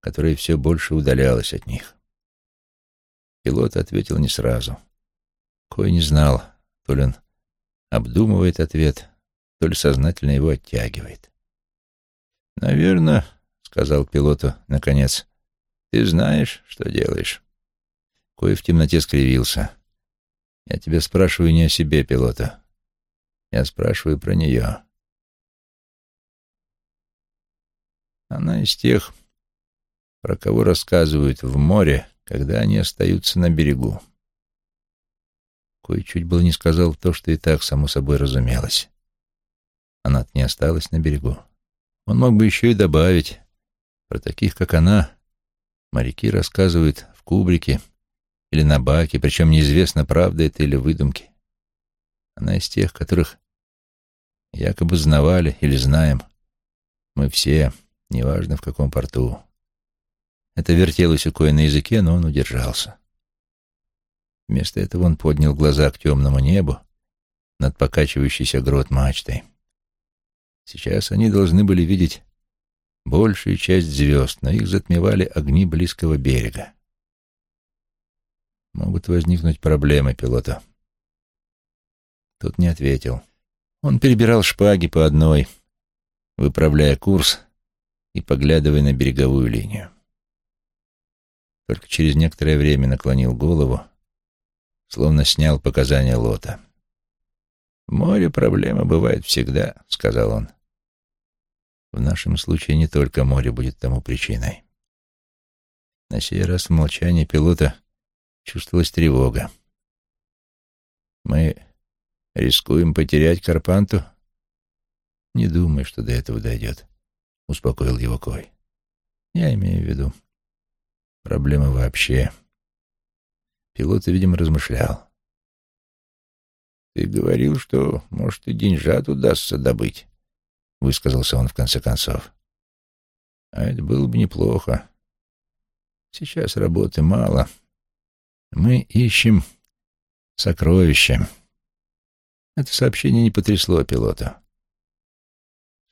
которая все больше удалялась от них. Пилот ответил не сразу. Кой не знал, то ли он обдумывает ответ, то ли сознательно его оттягивает. «Наверное, — сказал пилоту, наконец, — ты знаешь, что делаешь». Кой в темноте скривился. «Я тебя спрашиваю не о себе, пилота. Я спрашиваю про нее». Она из тех, про кого рассказывают в море, когда они остаются на берегу. Кой чуть было не сказал то, что и так само собой разумелось. она не осталась на берегу. Он мог бы еще и добавить, про таких, как она, моряки рассказывают в кубрике или на баке, причем неизвестно, правда это или выдумки. Она из тех, которых якобы знавали или знаем. Мы все, неважно в каком порту. Это вертелось у Коя на языке, но он удержался. Вместо этого он поднял глаза к темному небу над покачивающейся грот мачтой. Сейчас они должны были видеть большую часть звезд, но их затмевали огни близкого берега. Могут возникнуть проблемы пилота. Тот не ответил. Он перебирал шпаги по одной, выправляя курс и поглядывая на береговую линию. Только через некоторое время наклонил голову, словно снял показания Лота. «В море проблемы бывают всегда», — сказал он. «В нашем случае не только море будет тому причиной». На сей раз в молчании пилота чувствовалась тревога. «Мы рискуем потерять Карпанту?» «Не думай, что до этого дойдет», — успокоил его Кой. «Я имею в виду проблемы вообще». Пилот, видимо, размышлял. «Ты говорил, что, может, и деньжат удастся добыть», — высказался он в конце концов. «А это было бы неплохо. Сейчас работы мало. Мы ищем сокровища». Это сообщение не потрясло пилота.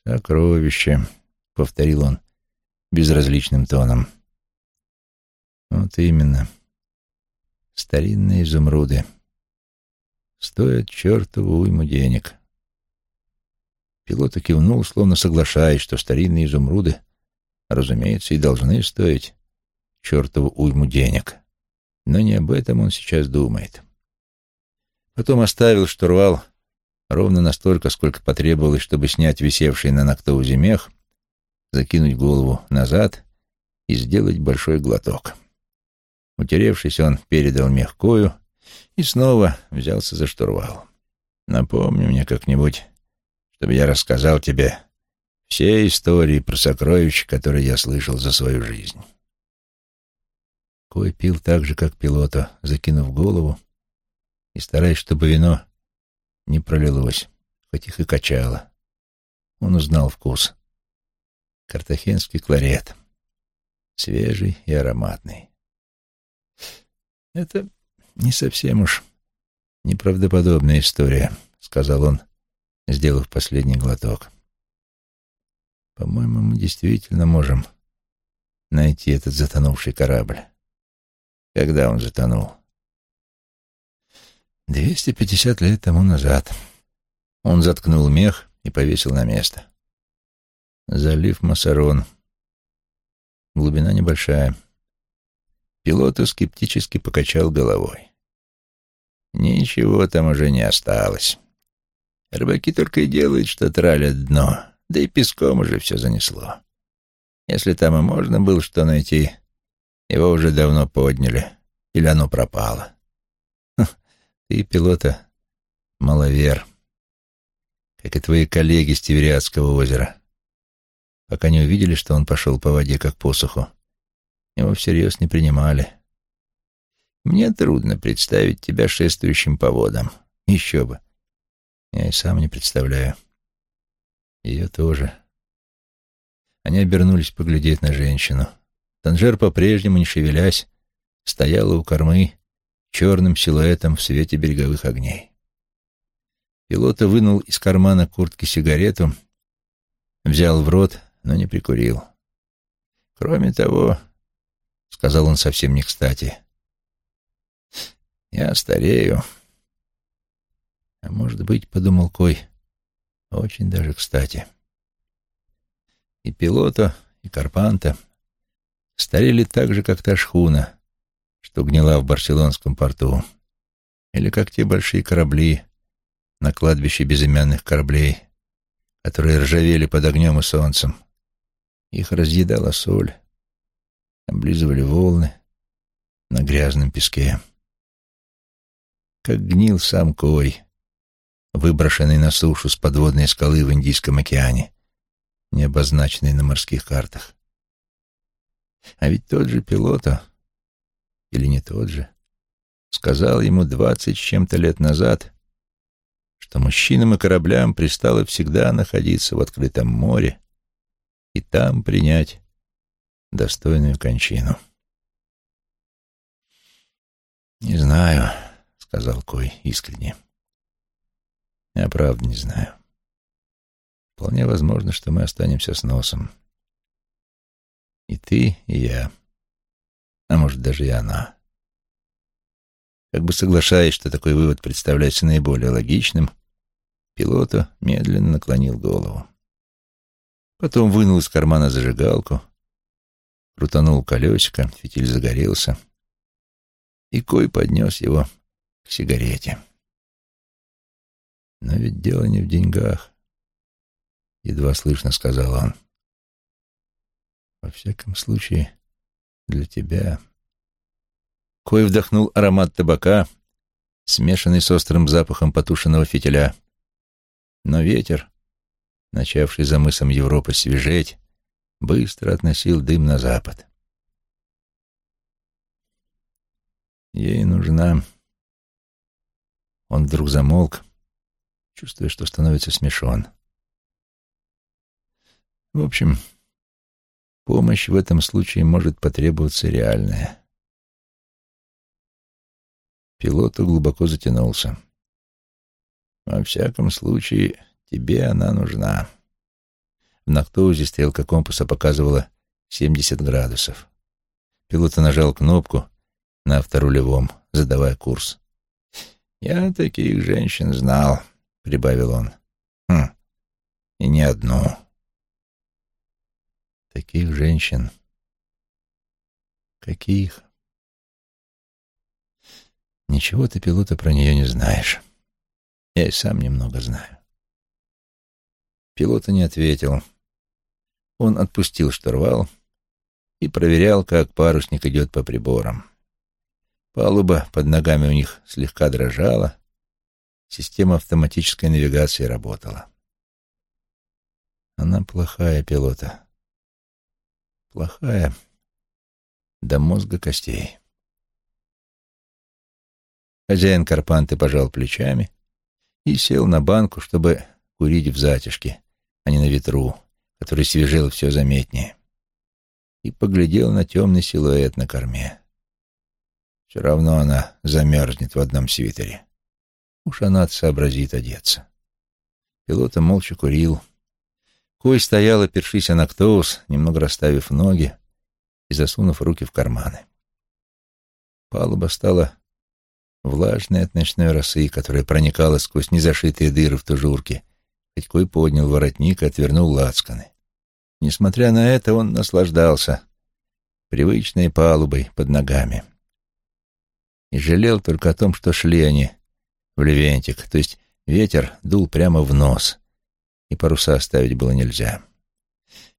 «Сокровище», — повторил он безразличным тоном. «Вот именно. Старинные изумруды. Стоят чертову уйму денег». Пилот кивнул, словно соглашаясь, что старинные изумруды, разумеется, и должны стоить чертову уйму денег. Но не об этом он сейчас думает. Потом оставил штурвал ровно настолько, сколько потребовалось, чтобы снять висевший на Нактоузе мех, закинуть голову назад и сделать большой глоток. Утеревшись, он передал мех Кою и снова взялся за штурвал. «Напомни мне как-нибудь, чтобы я рассказал тебе все истории про сокровища, которые я слышал за свою жизнь». Кой пил так же, как пилота, закинув голову и стараясь, чтобы вино не пролилось, хоть их и качало. Он узнал вкус. Картахенский кларет. Свежий и ароматный. «Это не совсем уж неправдоподобная история», — сказал он, сделав последний глоток. «По-моему, мы действительно можем найти этот затонувший корабль. Когда он затонул?» Двести пятьдесят лет тому назад. Он заткнул мех и повесил на место. Залив Масарон. Глубина небольшая. Пилот скептически покачал головой. Ничего там уже не осталось. Рыбаки только и делают, что тралят дно, да и песком уже все занесло. Если там и можно было что найти, его уже давно подняли, или оно пропало. Ты, пилота, маловер, как и твои коллеги с Тивериадского озера. пока не увидели, что он пошел по воде, как по суху. Его всерьез не принимали. Мне трудно представить тебя шествующим по водам. Еще бы. Я и сам не представляю. Ее тоже. Они обернулись поглядеть на женщину. Танжер, по-прежнему не шевелясь, стояла у кормы черным силуэтом в свете береговых огней. Пилота вынул из кармана куртки сигарету, взял в рот, но не прикурил. Кроме того, — сказал он совсем не кстати, — я старею. А может быть, — подумал Кой, — очень даже кстати. И пилота, и Карпанта старели так же, как та шхуна, что гнила в барселонском порту, или как те большие корабли на кладбище безымянных кораблей, которые ржавели под огнем и солнцем. Их разъедала соль, облизывали волны на грязном песке. Как гнил сам Кой, выброшенный на сушу с подводной скалы в Индийском океане, не обозначенный на морских картах. А ведь тот же пилота, или не тот же, сказал ему двадцать с чем-то лет назад, что мужчинам и кораблям пристало всегда находиться в открытом море и там принять достойную кончину. «Не знаю», — сказал Кой искренне. «Я правда не знаю. Вполне возможно, что мы останемся с носом. И ты, и я. А может, даже и она. Как бы соглашаясь, что такой вывод представляется наиболее логичным, пилота медленно наклонил голову. Потом вынул из кармана зажигалку, крутанул колесико, фитиль загорелся, и Кой поднес его к сигарете. Но ведь дело не в деньгах, — едва слышно сказал он. Во всяком случае, для тебя. Кой вдохнул аромат табака, смешанный с острым запахом потушенного фитиля. Но ветер, начавший за мысом Европы свежеть, быстро относил дым на запад. Ей нужна... Он вдруг замолк, чувствуя, что становится смешон. В общем, Помощь в этом случае может потребоваться реальная. Пилот глубоко затянулся. Во всяком случае, тебе она нужна. В Нактоузе стрелка компаса показывала 70 градусов. Пилот нажал кнопку на авторулевом, задавая курс. «Я таких женщин знал», — прибавил он. «Хм, и не одну». Таких женщин. Каких? Ничего ты, пилота, про нее не знаешь. Я и сам немного знаю. Пилота не ответил. Он отпустил штурвал и проверял, как парусник идет по приборам. Палуба под ногами у них слегка дрожала, система автоматической навигации работала. Она плохая пилота, Плохая до мозга костей. Хозяин Карпанты пожал плечами и сел на банку, чтобы курить в затишке, а не на ветру, который свежел все заметнее, и поглядел на темный силуэт на корме. Все равно она замерзнет в одном свитере. Уж она сообразит одеться. Пилота молча курил, Кой стоял, опершись на Ктоус, немного расставив ноги и засунув руки в карманы. Палуба стала влажной от ночной росы, которая проникала сквозь незашитые дыры в тужурке, хоть Кой поднял воротник и отвернул лацканы. Несмотря на это, он наслаждался привычной палубой под ногами. И жалел только о том, что шли они в Левентик, то есть ветер дул прямо в нос — и паруса оставить было нельзя.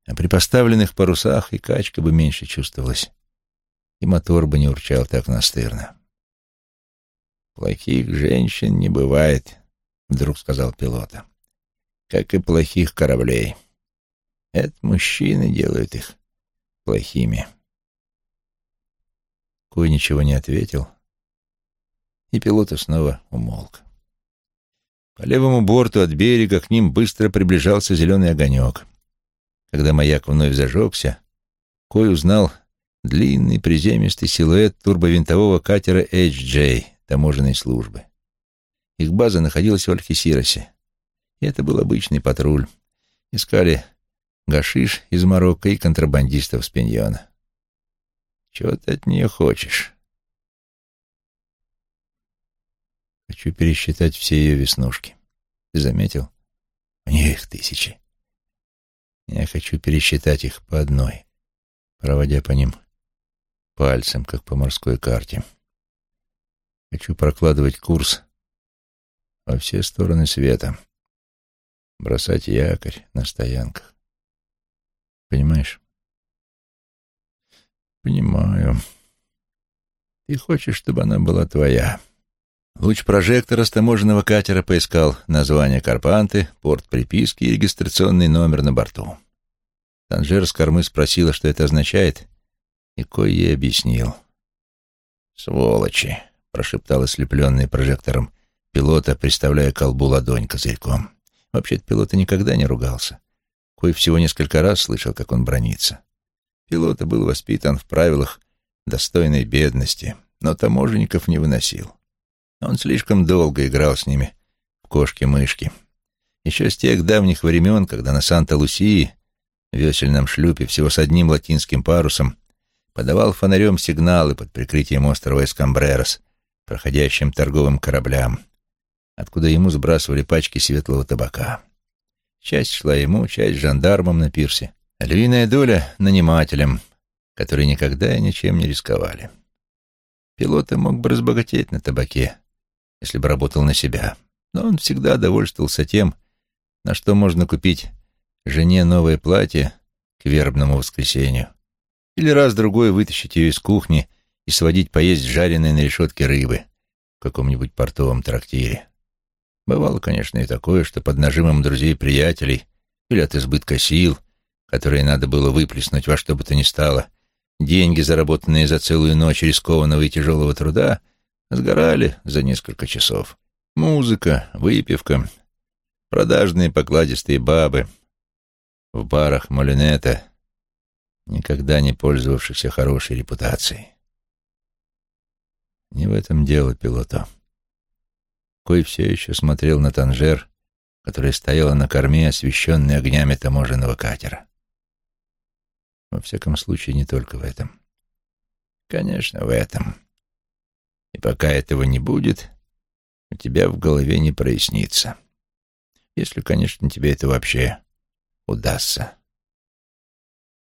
А при поставленных парусах и качка бы меньше чувствовалась, и мотор бы не урчал так настырно. «Плохих женщин не бывает», — вдруг сказал пилота, — «как и плохих кораблей. Это мужчины делают их плохими. Кой ничего не ответил, и пилот снова умолк. По левому борту от берега к ним быстро приближался зеленый огонек. Когда маяк вновь зажегся, Кой узнал длинный приземистый силуэт турбовинтового катера HJ таможенной службы. Их база находилась в Альхисиросе, и это был обычный патруль. Искали гашиш из Марокко и контрабандистов с Пиньона. Чего ты от нее хочешь? Хочу пересчитать все ее веснушки. Ты заметил? У нее их тысячи. Я хочу пересчитать их по одной, проводя по ним пальцем, как по морской карте. Хочу прокладывать курс во все стороны света, бросать якорь на стоянках. Понимаешь? Понимаю. Ты хочешь, чтобы она была твоя. Луч прожектора с таможенного катера поискал название Карпанты, порт приписки и регистрационный номер на борту. Танжер с кормы спросила, что это означает, и Кой ей объяснил. «Сволочи!» — прошептал ослепленный прожектором пилота, приставляя колбу ладонь козырьком. Вообще-то пилота никогда не ругался. Кой всего несколько раз слышал, как он бронится. Пилота был воспитан в правилах достойной бедности, но таможенников не выносил. Он слишком долго играл с ними в кошки-мышки. Еще с тех давних времен, когда на Санта-Лусии, весельном шлюпе, всего с одним латинским парусом, подавал фонарем сигналы под прикрытием острова Эскамбрерос, проходящим торговым кораблям, откуда ему сбрасывали пачки светлого табака. Часть шла ему, часть жандармам на пирсе, львиная доля — нанимателям, которые никогда и ничем не рисковали. Пилота мог бы разбогатеть на табаке, если бы работал на себя. Но он всегда довольствовался тем, на что можно купить жене новое платье к вербному воскресенью или раз-другой вытащить ее из кухни и сводить поесть жареной на решетке рыбы в каком-нибудь портовом трактире. Бывало, конечно, и такое, что под нажимом друзей-приятелей или от избытка сил, которые надо было выплеснуть во что бы то ни стало, деньги, заработанные за целую ночь рискованного и тяжелого труда — сгорали за несколько часов. Музыка, выпивка, продажные покладистые бабы в барах Молинета, никогда не пользовавшихся хорошей репутацией. Не в этом дело пилота. Кой все еще смотрел на Танжер, которая стояла на корме, освещенной огнями таможенного катера. Во всяком случае, не только в этом. Конечно, в этом. И пока этого не будет, у тебя в голове не прояснится. Если, конечно, тебе это вообще удастся.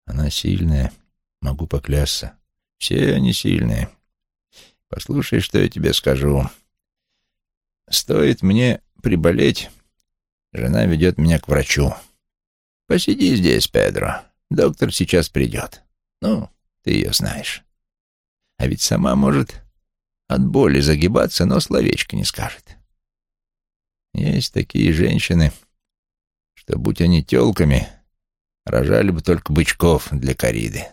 Она сильная, могу поклясться. Все они сильные. Послушай, что я тебе скажу. Стоит мне приболеть, жена ведет меня к врачу. Посиди здесь, Педро. Доктор сейчас придет. Ну, ты ее знаешь. А ведь сама может от боли загибаться, но словечко не скажет. Есть такие женщины, что, будь они тёлками, рожали бы только бычков для кориды.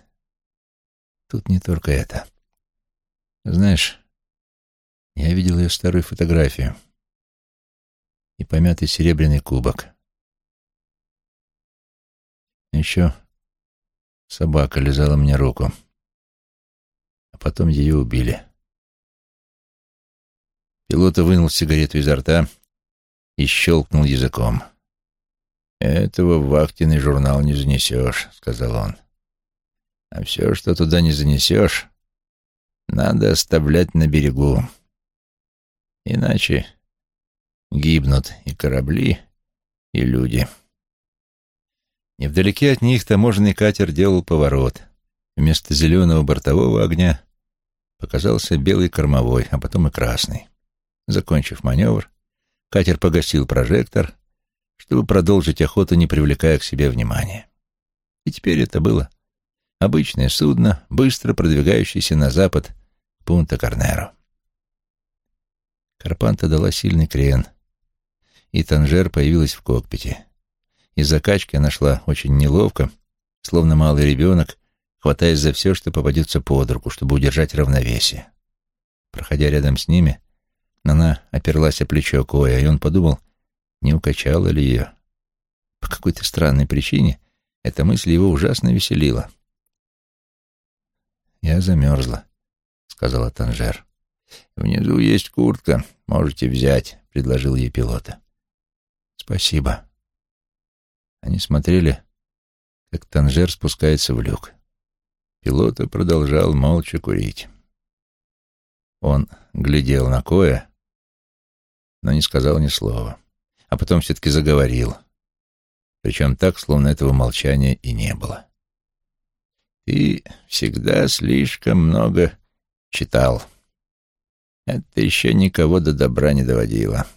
Тут не только это. Знаешь, я видел ее старую фотографию и помятый серебряный кубок. Еще собака лизала мне руку, а потом ее убили. Пилота вынул сигарету изо рта и щелкнул языком. «Этого в вахтенный журнал не занесешь», — сказал он. «А все, что туда не занесешь, надо оставлять на берегу. Иначе гибнут и корабли, и люди». Невдалеке от них таможенный катер делал поворот. Вместо зеленого бортового огня показался белый кормовой, а потом и красный. Закончив маневр, катер погасил прожектор, чтобы продолжить охоту, не привлекая к себе внимания. И теперь это было обычное судно, быстро продвигающееся на запад Пунта-Карнеро. Карпанта дала сильный крен, и Танжер появилась в кокпите. Из-за качки она шла очень неловко, словно малый ребенок, хватаясь за все, что попадется под руку, чтобы удержать равновесие. Проходя рядом с ними, она оперлась о плечо Коя, и он подумал, не укачала ли ее. По какой-то странной причине эта мысль его ужасно веселила. «Я замерзла», — сказала Танжер. «Внизу есть куртка, можете взять», — предложил ей пилота. «Спасибо». Они смотрели, как Танжер спускается в люк. Пилота продолжал молча курить. Он глядел на Коя, но не сказал ни слова, а потом все-таки заговорил, причем так, словно этого молчания и не было. «Ты всегда слишком много читал. Это еще никого до добра не доводило.